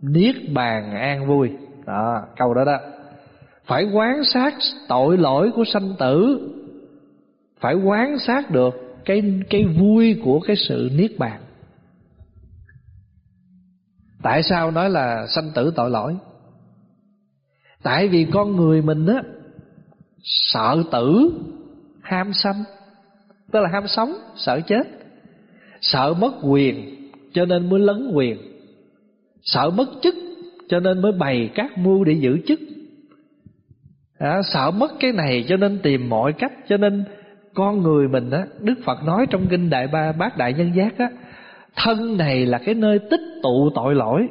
Niết bàn an vui. Đó, câu đó đó. Phải quán sát tội lỗi của sanh tử. Phải quán sát được Cái cái vui của cái sự niết bàn. Tại sao nói là sanh tử tội lỗi? Tại vì con người mình á, Sợ tử, Ham sanh. Tức là ham sống, Sợ chết. Sợ mất quyền, Cho nên mới lấn quyền. Sợ mất chức cho nên mới bày các mưu để giữ chức. À, Sợ mất cái này cho nên tìm mọi cách Cho nên con người mình á Đức Phật nói trong kinh Đại Ba Bát Đại Nhân Giác á Thân này là cái nơi tích tụ tội lỗi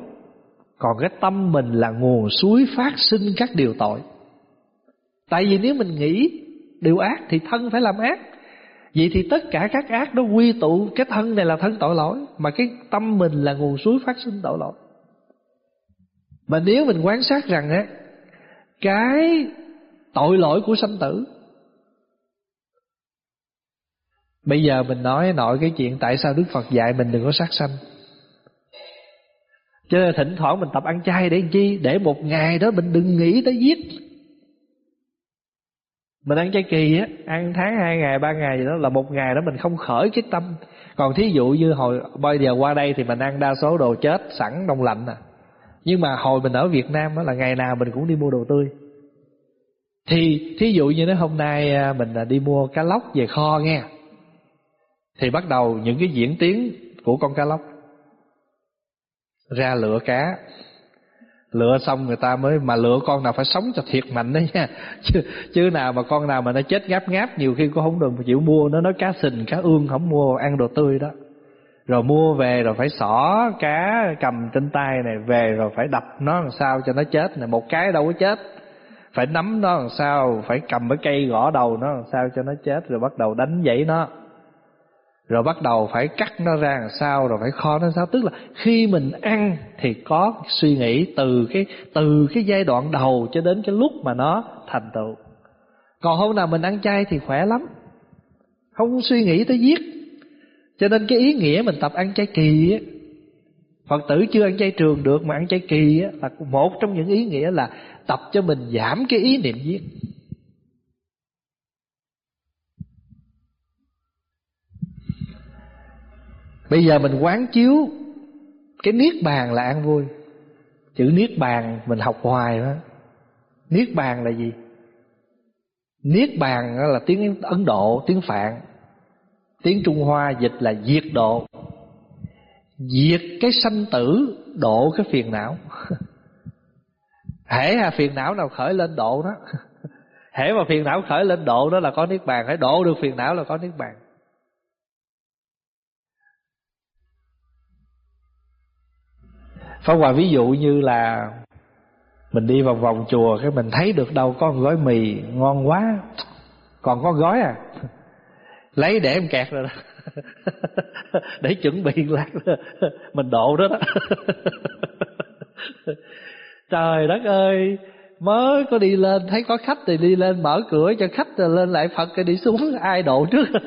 Còn cái tâm mình là nguồn suối phát sinh các điều tội. Tại vì nếu mình nghĩ điều ác thì thân phải làm ác. Vậy thì tất cả các ác đó quy tụ Cái thân này là thân tội lỗi Mà cái tâm mình là nguồn suối phát sinh tội lỗi. Mà nếu mình quan sát rằng á, Cái tội lỗi của sanh tử, Bây giờ mình nói nội cái chuyện Tại sao Đức Phật dạy mình đừng có sát sanh. Cho nên thỉnh thoảng mình tập ăn chay để làm chi? Để một ngày đó mình đừng nghĩ tới giết. Mình ăn chay kỳ á, Ăn tháng hai ngày, ba ngày gì đó Là một ngày đó mình không khởi cái tâm. Còn thí dụ như hồi, bây giờ qua đây Thì mình ăn đa số đồ chết, sẵn, đông lạnh à. Nhưng mà hồi mình ở Việt Nam đó Là ngày nào mình cũng đi mua đồ tươi. Thì thí dụ như nói hôm nay à, Mình à, đi mua cá lóc về kho nghe thì bắt đầu những cái diễn tiến của con cá lóc. Ra lựa cá. Lựa xong người ta mới mà lựa con nào phải sống cho thiệt mạnh đấy nha. Chứ, chứ nào mà con nào mà nó chết ngáp ngáp nhiều khi cũng không được chịu mua. Nó nói cá sình cá ương không mua ăn đồ tươi đó rồi mua về rồi phải xỏ cá, cầm trên tay này về rồi phải đập nó làm sao cho nó chết này. Một cái đâu có chết. Phải nắm nó làm sao, phải cầm cái cây gõ đầu nó làm sao cho nó chết rồi bắt đầu đánh dãy nó. Rồi bắt đầu phải cắt nó ra làm sao rồi phải kho nó sao. Tức là khi mình ăn thì có suy nghĩ từ cái từ cái giai đoạn đầu cho đến cái lúc mà nó thành tựu. Còn hôm nào mình ăn chay thì khỏe lắm. Không suy nghĩ tới giết cho nên cái ý nghĩa mình tập ăn chay kỳ á phật tử chưa ăn chay trường được mà ăn chay kỳ á là một trong những ý nghĩa là tập cho mình giảm cái ý niệm giết. Bây giờ mình quán chiếu Cái niết bàn là an vui. Chữ niết bàn mình học hoài đó Niết bàn là gì? Niết bàn là tiếng Ấn Độ, tiếng Phạn. Tiếng Trung Hoa dịch là diệt độ. Diệt cái sanh tử, Độ cái phiền não. Hễ là phiền não nào khởi lên độ đó. Hễ mà phiền não khởi lên độ đó là có niết bàn. Hãy độ được phiền não là có niết bàn. Pháp Hòa ví dụ như là Mình đi vòng vòng chùa Cái mình thấy được đâu có một gói mì ngon quá. Còn có gói à. Lấy để em kẹt rồi đó. Để chuẩn bị lát. Mình độ đó đó. Trời đất ơi, Mới có đi lên, Thấy có khách thì đi lên mở cửa cho khách rồi Lên lại Phật rồi đi xuống. Ai độ trước?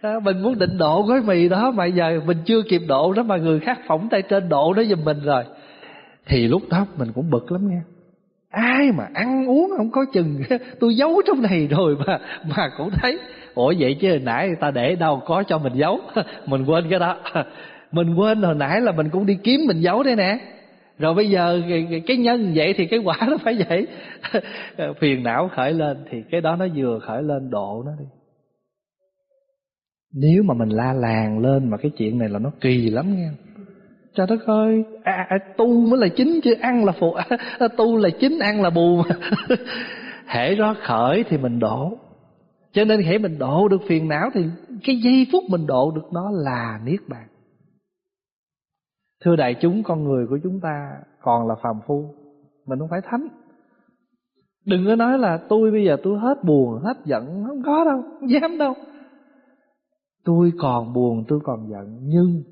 À, mình muốn định độ gói mì đó mà giờ mình chưa kịp độ đó mà người khác phỏng tay trên độ nó giùm mình rồi. Thì lúc đó mình cũng bực lắm nha ai mà ăn uống không có chừng? Tôi giấu trong này rồi mà mà cũng thấy ủa vậy chứ hồi nãy người ta để đâu có cho mình giấu. Mình quên cái đó. Mình quên hồi nãy là mình cũng đi kiếm mình giấu đây nè. Rồi bây giờ cái, nhân vậy thì cái quả nó phải vậy. Phiền não khởi lên thì cái đó nó vừa khởi lên độ nó đi. Nếu mà mình la làng lên mà cái chuyện này là nó kỳ lắm nghe. Trời đất ơi à, à, à, Tu mới là chính chứ ăn là phụ à, à Tu là chính ăn là bù mà. Hễ đó khởi thì mình đổ. Cho nên hễ mình độ được phiền não Thì cái giây phút mình độ được nó là Niết Bàn. Thưa đại chúng con người của chúng ta Còn là phàm phu Mình không phải thánh. Đừng có nói là tôi bây giờ tôi hết buồn Hết giận Không có đâu Không dám đâu. Tôi còn buồn tôi còn giận nhưng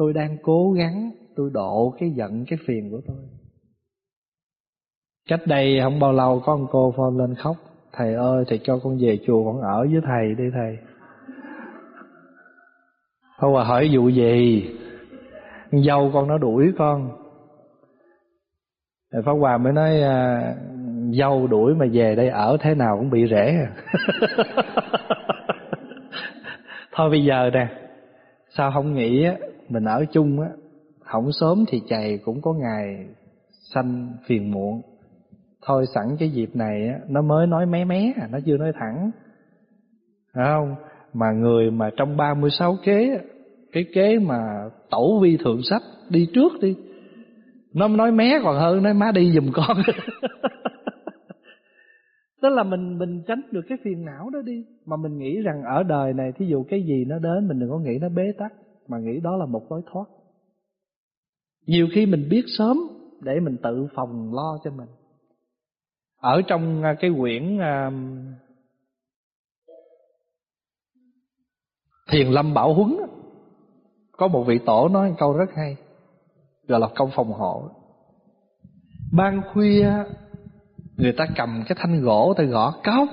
tôi đang cố gắng tôi độ cái giận cái phiền của tôi. Cách đây không bao lâu có một cô phone lên khóc. Thầy ơi thầy cho con về chùa con ở với thầy đi thầy. Thôi mà hỏi vụ gì? Dâu con nó đuổi con. Pháp Hòa mới nói à, Dâu đuổi mà về đây ở thế nào cũng bị rẻ à. Thôi bây giờ nè Sao không nghĩ mình ở chung á hỏng sớm thì chày cũng có ngày Sanh phiền muộn. Thôi sẵn cái dịp này á, Nó mới nói mé mé Nó chưa nói thẳng. Phải không? Mà người mà trong 36 kế Cái kế mà tổ vi thượng sách Đi trước đi Nó nói mé còn hơn Nói má đi giùm con. Tức là mình mình tránh được cái phiền não đó đi. Mà mình nghĩ rằng ở đời này Thí dụ cái gì nó đến Mình đừng có nghĩ nó bế tắc. Mà nghĩ đó là một lối thoát Nhiều khi mình biết sớm Để mình tự phòng lo cho mình Ở trong à, cái quyển uh, Thiền Lâm Bảo Huấn Có một vị tổ nói câu rất hay Gọi là câu phòng hộ Ban khuya Người ta cầm cái thanh gỗ ta gõ cáo,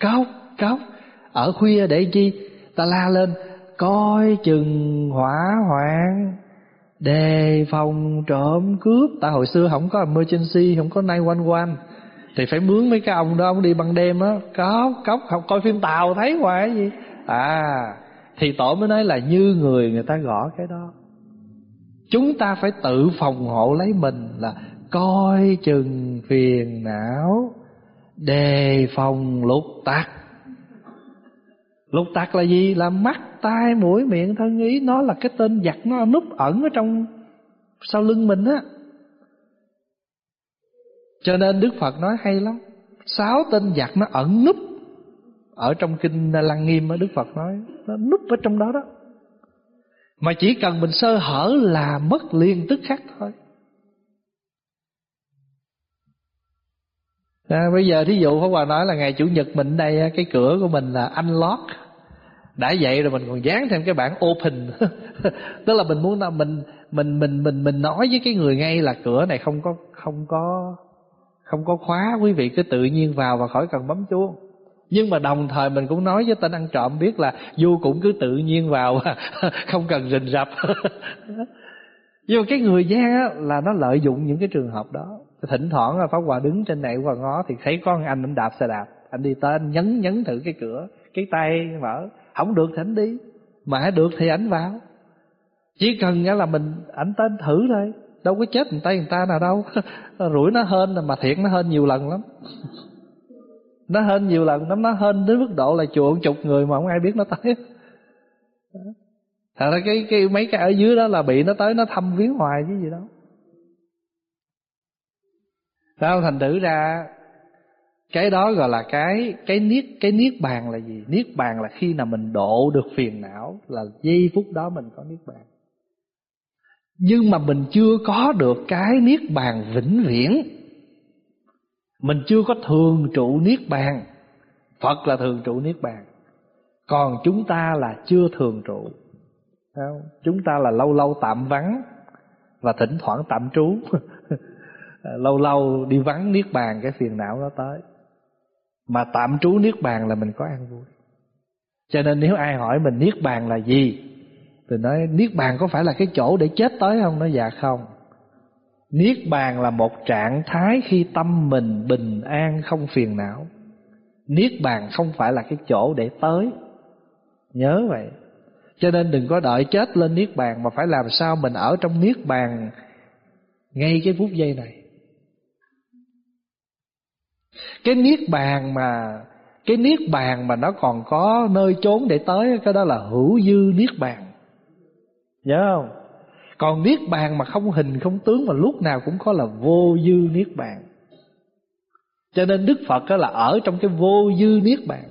cáo, cáo. Ở khuya để chi? Ta la lên coi chừng hỏa hoạn, đề phòng trộm cướp. Tại hồi xưa không có emergency, không có 911 thì phải mướn mấy cái ông đó, ông đi ban đêm á có cốc học coi phim tàu, thấy hoài gì? À thì tổ mới nói là như người người ta gõ cái đó. Chúng ta phải tự phòng hộ lấy mình là coi chừng phiền não, đề phòng lục tặc lục tặc là gì? Là mắt, tai, mũi, miệng, thân, ý. Nó là cái tên giặc, nó núp ẩn ở trong sau lưng mình á. Cho nên đức phật nói hay lắm. Sáu tên giặc nó ẩn núp ở trong kinh lăng nghiêm á, đức phật nói. Nó núp ở trong đó đó. Mà chỉ cần mình sơ hở là mất liền tức khắc thôi. À, bây giờ thí dụ Pháp Hòa nói là ngày Chủ nhật mình đây cái cửa của mình là unlock. Đã vậy rồi mình còn dán thêm cái bảng open. Tức là mình muốn là mình mình mình mình mình nói với cái người ngay là cửa này không có không có không có khóa quý vị cứ tự nhiên vào và khỏi cần bấm chuông. Nhưng mà đồng thời mình cũng nói với tên ăn trộm biết là du cũng cứ tự nhiên vào không cần rình rập. Nhưng mà cái người gian á, là nó lợi dụng những cái trường hợp đó thỉnh thoảng là pháp hòa đứng trên này và ngó thì thấy có anh anh đạp xe đạp. Anh đi tới, anh nhấn nhấn thử cái cửa, cái tay, mở. Không được thì anh đi. Mà được thì anh vào. Chỉ cần là mình, ảnh tên thử thôi. Đâu có chết người tay người ta nào đâu. Rủi nó hên mà thiệt, nó hên nhiều lần lắm. Nó hên nhiều lần lắm, nó hên đến mức độ là chuộng chục người mà không ai biết nó tới. Thật ra cái cái mấy cái ở dưới đó là bị nó tới, nó thăm viếng hoài chứ gì đâu sao thành thử ra, cái đó gọi là cái cái niết cái niết bàn là gì? Niết bàn là khi nào mình độ được phiền não là giây phút đó mình có niết bàn. Nhưng mà mình chưa có được cái niết bàn vĩnh viễn. Mình chưa có thường trụ niết bàn. Phật là thường trụ niết bàn. Còn chúng ta là chưa thường trụ. Không? chúng ta là lâu lâu tạm vắng và thỉnh thoảng tạm trú. Ờ, lâu lâu đi vắng niết bàn, cái phiền não nó tới. Mà tạm trú niết bàn là mình có an vui. Cho nên nếu ai hỏi mình niết bàn là gì, thì nói niết bàn có phải là cái chỗ để chết tới không? Nó dạ không. Niết bàn là một trạng thái khi tâm mình bình an, không phiền não. Niết bàn không phải là cái chỗ để tới. Nhớ vậy. Cho nên đừng có đợi chết lên niết bàn mà phải làm sao mình ở trong niết bàn ngay cái phút giây này cái niết bàn mà, cái niết bàn mà nó còn có nơi trốn để tới, cái đó là hữu dư niết bàn. Nhớ không? Còn niết bàn mà không hình, không tướng mà lúc nào cũng có là vô dư niết bàn. Cho nên đức phật đó là ở trong cái vô dư niết bàn.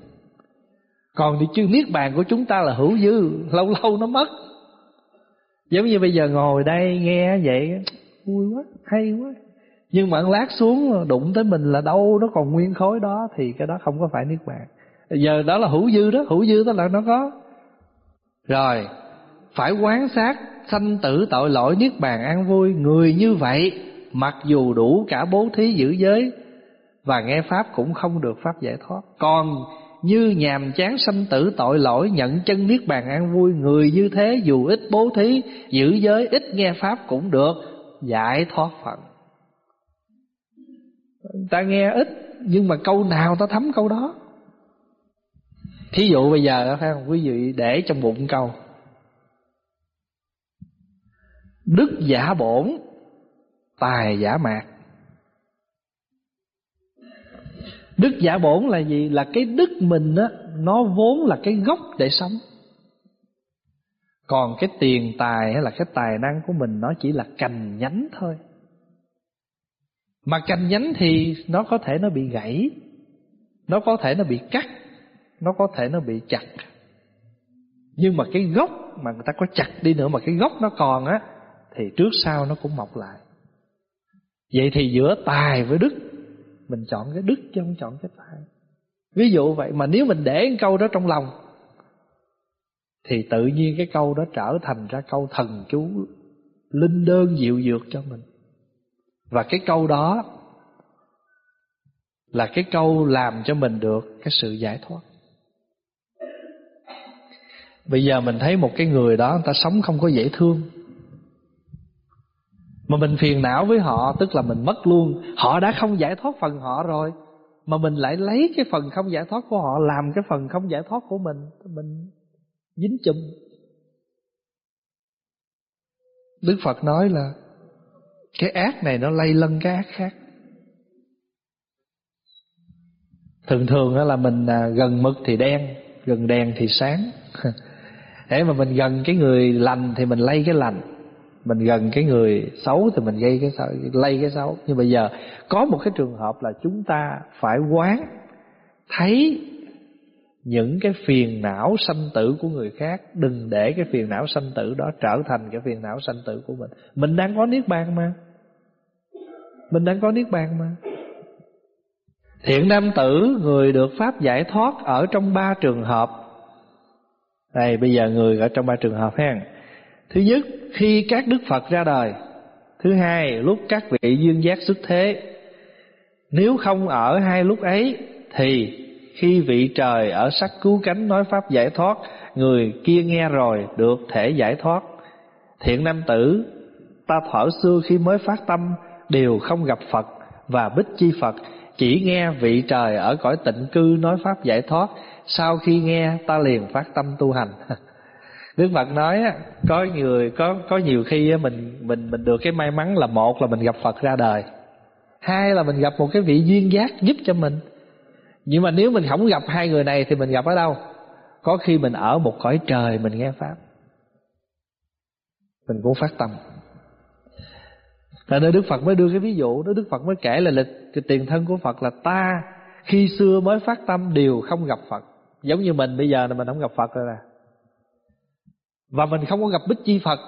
Còn thì chư niết bàn của chúng ta là hữu dư, lâu lâu nó mất. Giống như bây giờ ngồi đây nghe vậy vui quá, hay quá nhưng mà lát xuống, đụng tới mình là đâu, nó còn nguyên khối đó, thì cái đó không có phải niết bàn. Giờ đó là hữu dư đó, hữu dư đó là nó có. Rồi, phải quán sát sanh tử tội lỗi niết bàn an vui. Người như vậy, mặc dù đủ cả bố thí giữ giới, và nghe pháp cũng không được pháp giải thoát. Còn như nhàm chán sanh tử tội lỗi nhận chân niết bàn an vui, người như thế dù ít bố thí giữ giới, ít nghe pháp cũng được giải thoát phận ta nghe ít, nhưng mà câu nào ta thấm câu đó. Thí dụ bây giờ phải không quý vị để trong bụng câu. Đức giả bổn, tài giả mạc. Đức giả bổn là gì? Là cái đức mình á, nó vốn là cái gốc để sống. Còn cái tiền tài hay là cái tài năng của mình, nó chỉ là cành nhánh thôi mà cành nhánh thì nó có thể nó bị gãy, nó có thể nó bị cắt, nó có thể nó bị chặt. Nhưng mà cái gốc mà người ta có chặt đi nữa, mà cái gốc nó còn á, thì trước sau nó cũng mọc lại. Vậy thì giữa tài với đức, mình chọn cái đức chứ không chọn cái tài. Ví dụ vậy, mà nếu mình để cái câu đó trong lòng, thì tự nhiên cái câu đó trở thành ra câu thần chú linh đơn diệu dược cho mình và cái câu đó là cái câu làm cho mình được cái sự giải thoát. Bây giờ mình thấy một cái người đó, người ta sống không có dễ thương. Mà mình phiền não với họ, tức là mình mất luôn. Họ đã không giải thoát phần họ rồi, mà mình lại lấy cái phần không giải thoát của họ, làm cái phần không giải thoát của mình mình dính chùm. Đức phật nói là cái ác này nó lây lân cái ác khác. Thường thường là mình à, gần mực thì đen gần đèn thì sáng. Để mà mình gần cái người lành thì mình lây cái lành. Mình gần cái người xấu thì mình gây cái xấu, lây cái xấu. Nhưng bây giờ có một cái trường hợp là chúng ta phải quán thấy những cái phiền não sanh tử của người khác, đừng để cái phiền não sanh tử đó trở thành cái phiền não sanh tử của mình. Mình đang có niết bàn mà. Mình đang có niết bàn mà. Thiện nam tử, người được pháp giải thoát ở trong ba trường hợp. Đây, bây giờ người ở trong ba trường hợp ha. Thứ nhất, khi các đức phật ra đời. Thứ hai, lúc các vị duyên giác xuất thế. Nếu không ở hai lúc ấy, thì khi vị trời ở sắc cứu cánh nói pháp giải thoát người kia nghe rồi được thể giải thoát. Thiện nam tử ta thở xưa khi mới phát tâm đều không gặp phật và bích chi phật. Chỉ nghe vị trời ở cõi tịnh cư nói pháp giải thoát sau khi nghe ta liền phát tâm tu hành. Đức Phật nói có người có có nhiều khi mình mình mình được cái may mắn là một là mình gặp Phật ra đời, hai là mình gặp một cái vị duyên giác giúp cho mình. Nhưng mà nếu mình không gặp hai người này thì mình gặp ở đâu? Có khi mình ở một cõi trời mình nghe pháp. Mình cũng phát tâm. Tại nơi Đức Phật mới đưa cái ví dụ đó Đức Phật mới kể là lịch cái tiền thân của Phật là ta khi xưa mới phát tâm đều không gặp Phật. Giống như mình bây giờ là mình không gặp Phật rồi nè và mình không có gặp Bích Chi Phật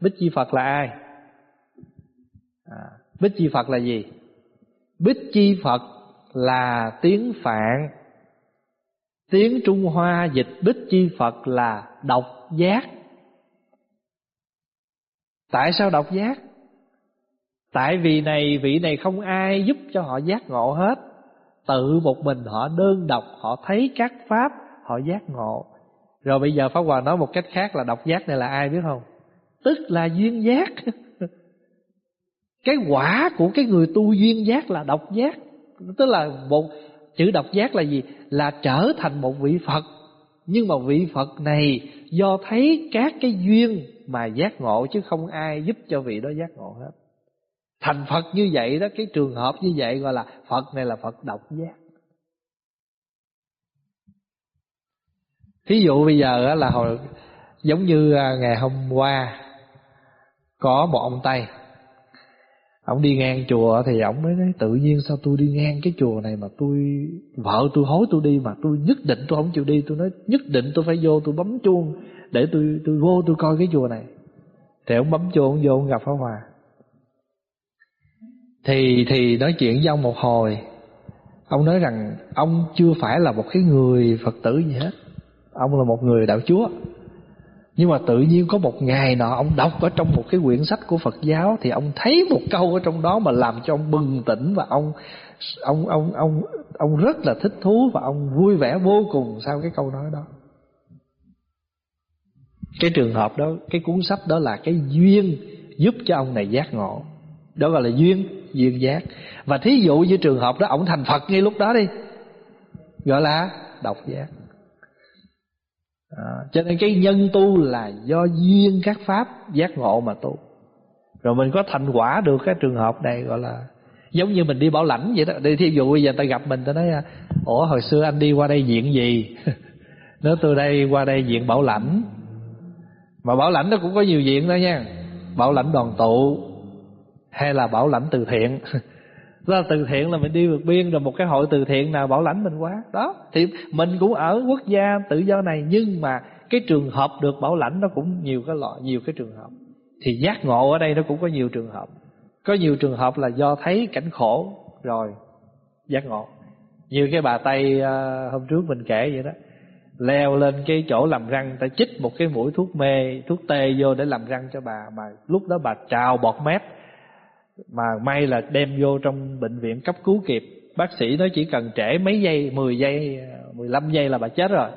Bích Chi Phật là ai à, Bích Chi Phật là gì Bích Chi Phật là tiếng Phạn Tiếng Trung Hoa dịch Bích Chi Phật là độc giác Tại sao độc giác Tại vì này, vị này không ai giúp cho họ giác ngộ hết Tự một mình họ đơn độc, Họ thấy các pháp, Họ giác ngộ rồi bây giờ Pháp Hòa nói một cách khác là độc giác này là ai biết không? Tức là duyên giác. Cái quả của cái người tu duyên giác là độc giác. Tức là một chữ độc giác là gì? Là trở thành một vị Phật. Nhưng mà vị Phật này do thấy các cái duyên mà giác ngộ chứ không ai giúp cho vị đó giác ngộ hết. Thành Phật như vậy đó, cái trường hợp như vậy gọi là Phật này là Phật độc giác. thí dụ bây giờ là hồi giống như à, ngày hôm qua có một ông tây ông đi ngang chùa thì ông mới nói, tự nhiên sao tôi đi ngang cái chùa này mà tôi, vợ tôi hối tôi đi mà tôi nhất định tôi không chịu đi, tôi nói nhất định tôi phải vô tôi bấm chuông để tôi tôi vô tôi coi cái chùa này. Thì ông bấm chuông, ông vô ông gặp pháp hòa. Thì thì nói chuyện với ông một hồi, ông nói rằng ông chưa phải là một cái người phật tử gì hết. Ông là một người đạo chúa nhưng mà tự nhiên có một ngày nọ ông đọc ở trong một cái quyển sách của Phật giáo thì ông thấy một câu ở trong đó mà làm cho ông bừng tỉnh và ông ông ông ông ông rất là thích thú và ông vui vẻ vô cùng sau cái câu nói đó. Cái trường hợp đó, cái cuốn sách đó là cái duyên giúp cho ông này giác ngộ. Đó gọi là duyên, duyên giác. Và thí dụ như trường hợp đó ông thành Phật ngay lúc đó đi. Gọi là độc giác à, cho nên cái nhân tu là do duyên các pháp giác ngộ mà tu. Rồi mình có thành quả được cái trường hợp này gọi là giống như mình đi bảo lãnh vậy đó. Đi thí dụ bây giờ ta gặp mình ta nói ủa hồi xưa anh đi qua đây diện gì? Nếu từ đây qua đây diện bảo lãnh. Mà bảo lãnh nó cũng có nhiều diện đó nha. Bảo lãnh đoàn tụ hay là bảo lãnh từ thiện. ra từ thiện là mình đi vượt biên rồi một cái hội từ thiện nào bảo lãnh mình quá. Đó, thì mình cũng ở quốc gia tự do này, nhưng mà cái trường hợp được bảo lãnh nó cũng nhiều cái loại, nhiều cái trường hợp. Thì giác ngộ ở đây nó cũng có nhiều trường hợp. Có nhiều trường hợp là do thấy cảnh khổ, rồi giác ngộ. Như cái bà tây ờ, hôm trước mình kể vậy đó, leo lên cái chỗ làm răng, ta chích một cái mũi thuốc mê, thuốc tê vô để làm răng cho bà, mà lúc đó bà trào bọt mép mà may là đem vô trong bệnh viện cấp cứu kịp. Bác sĩ nói chỉ cần trễ mấy giây 10 giây 15 giây là bà chết rồi.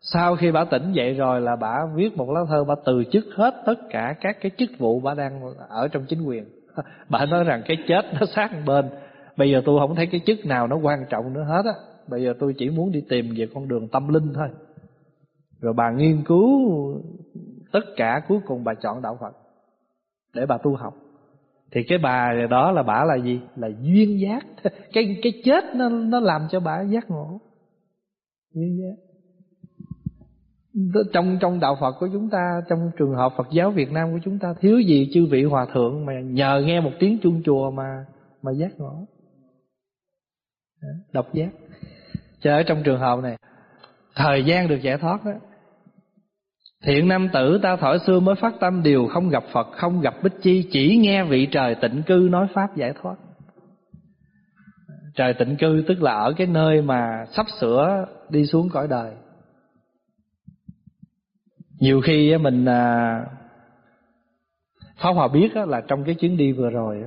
Sau khi bà tỉnh dậy rồi là bà viết một lá thơ bà từ chức hết tất cả các cái chức vụ bà đang ở trong chính quyền. Bà nói rằng cái chết nó sát bên. Bây giờ tôi không thấy cái chức nào nó quan trọng nữa hết á. Bây giờ tôi chỉ muốn đi tìm về con đường tâm linh thôi. Rồi bà nghiên cứu tất cả, cuối cùng bà chọn đạo phật để bà tu học thì cái bà đó là bà là gì? Là duyên giác. Cái cái chết nó nó làm cho bà giác ngộ. Duyên giác. Trong trong đạo Phật của chúng ta, trong trường hợp Phật giáo Việt Nam của chúng ta, thiếu gì chư vị hòa thượng mà nhờ nghe một tiếng chuông chùa mà mà giác ngộ? Độc giác. Cho ở trong trường hợp này, thời gian được giải thoát đó Thiện nam tử, ta thổi xưa mới phát tâm Điều không gặp Phật, không gặp Bích Chi, Chỉ nghe vị trời tịnh cư nói Pháp giải thoát. Trời tịnh cư tức là ở cái nơi mà sắp sửa đi xuống cõi đời. Nhiều khi mình à, Pháp Hòa biết là trong cái chuyến đi vừa rồi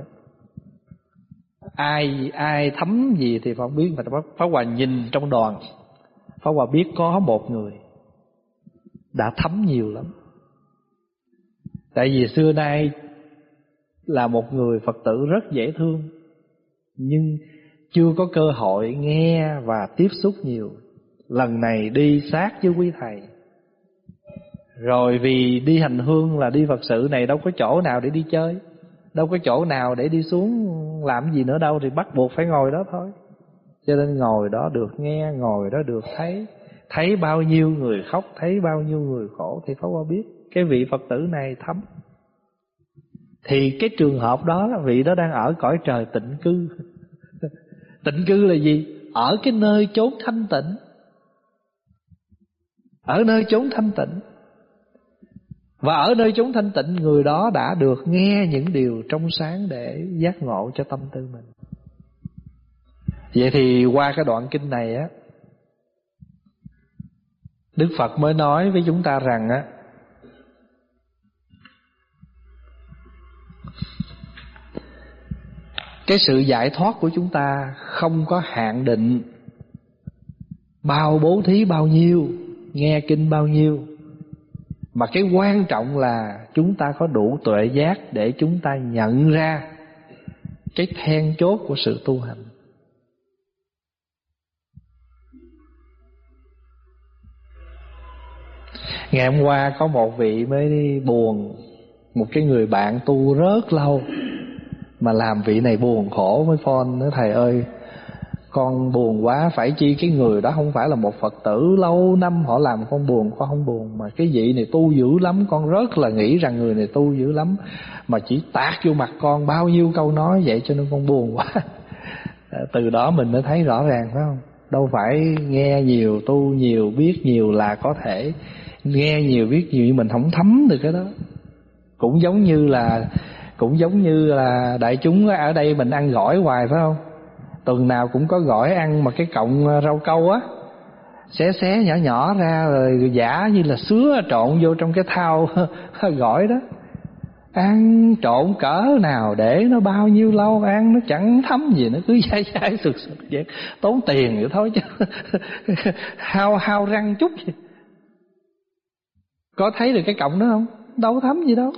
Ai ai thấm gì thì Pháp biết, Mà Pháp Hòa nhìn trong đoàn Pháp Hòa biết có một người đã thấm nhiều lắm. Tại vì xưa nay là một người phật tử rất dễ thương, nhưng chưa có cơ hội nghe và tiếp xúc nhiều. Lần này đi sát với quý thầy. Rồi vì đi hành hương là đi phật sự này đâu có chỗ nào để đi chơi, đâu có chỗ nào để đi xuống làm gì nữa đâu, thì bắt buộc phải ngồi đó thôi. Cho nên ngồi đó được nghe, ngồi đó được thấy thấy bao nhiêu người khóc, thấy bao nhiêu người khổ, thì Pháp Hoa biết cái vị Phật tử này thấm. Thì cái trường hợp đó vị đó đang ở cõi trời tịnh cư. Tịnh cư là gì? Ở cái nơi chốn thanh tịnh. Ở nơi chốn thanh tịnh. Và ở nơi chốn thanh tịnh, người đó đã được nghe những điều trong sáng để giác ngộ cho tâm tư mình. Vậy thì qua cái đoạn kinh này á Đức Phật mới nói với chúng ta rằng á, cái sự giải thoát của chúng ta không có hạn định bao bố thí bao nhiêu, nghe kinh bao nhiêu, mà cái quan trọng là chúng ta có đủ tuệ giác để chúng ta nhận ra cái then chốt của sự tu hành. Ngày hôm qua có một vị mới đi buồn, Một cái người bạn tu rất lâu, Mà làm vị này buồn khổ mới phone, nói, thầy ơi, Con buồn quá, Phải chi cái người đó không phải là một Phật tử Lâu năm, họ làm con buồn, Con không buồn. Mà cái vị này tu dữ lắm, Con rất là nghĩ rằng người này tu dữ lắm, Mà chỉ tát vô mặt con Bao nhiêu câu nói vậy cho nên con buồn quá. À, từ đó mình mới thấy rõ ràng, phải không? Đâu phải nghe nhiều, tu nhiều, biết nhiều là có thể nghe nhiều, biết nhiều nhưng mình không thấm được cái đó. Cũng giống như là, cũng giống như là đại chúng ở đây mình ăn gỏi hoài, phải không? Tuần nào cũng có gỏi ăn mà cái cọng rau câu á, xé xé nhỏ nhỏ ra rồi giả như là sứa trộn vô trong cái thau gỏi đó. Ăn trộn cỡ nào để nó bao nhiêu lâu ăn nó chẳng thấm gì, nó cứ dai dai sực sực vậy. Tốn tiền vậy thôi chứ. Hao hao răng chút gì có thấy được cái cọng đó không? Đâu thấm gì đâu.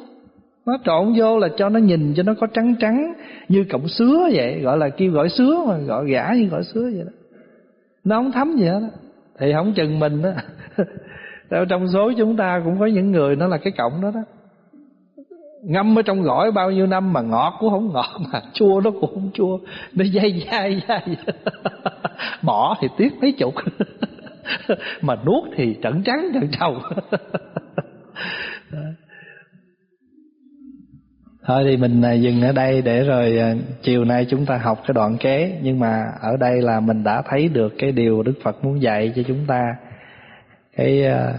Nó trộn vô là cho nó nhìn cho nó có trắng trắng, như cọng sứa vậy, gọi là kêu gọi sứa mà, gọi gã như gọi sứa vậy đó. Nó không thấm gì hết đó. thì không chừng mình đó trong số chúng ta cũng có những người nó là cái cọng đó đó. Ngâm ở trong gỏi bao nhiêu năm mà ngọt cũng không ngọt, mà chua nó cũng không chua. Nó dai dai dai. Bỏ thì tiếc mấy chục. Mà nuốt thì trận trắng trận trầu thôi thì mình à, dừng ở đây để rồi à, chiều nay chúng ta học cái đoạn kế. Nhưng mà ở đây là mình đã thấy được cái điều đức phật muốn dạy cho chúng ta. Cái à,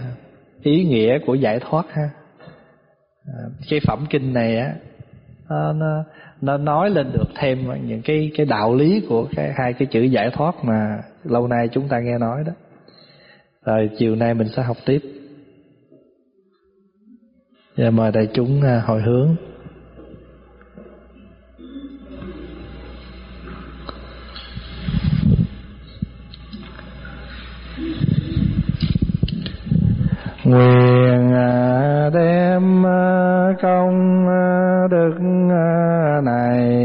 ý nghĩa của giải thoát ha. Cái phẩm kinh này á nó, nó nó nói lên được thêm những cái cái đạo lý của cái hai cái chữ giải thoát mà lâu nay chúng ta nghe nói đó. Rồi chiều nay mình sẽ học tiếp. Giờ mời đại chúng à, hồi hướng. Nguyện à, đem à, công đức này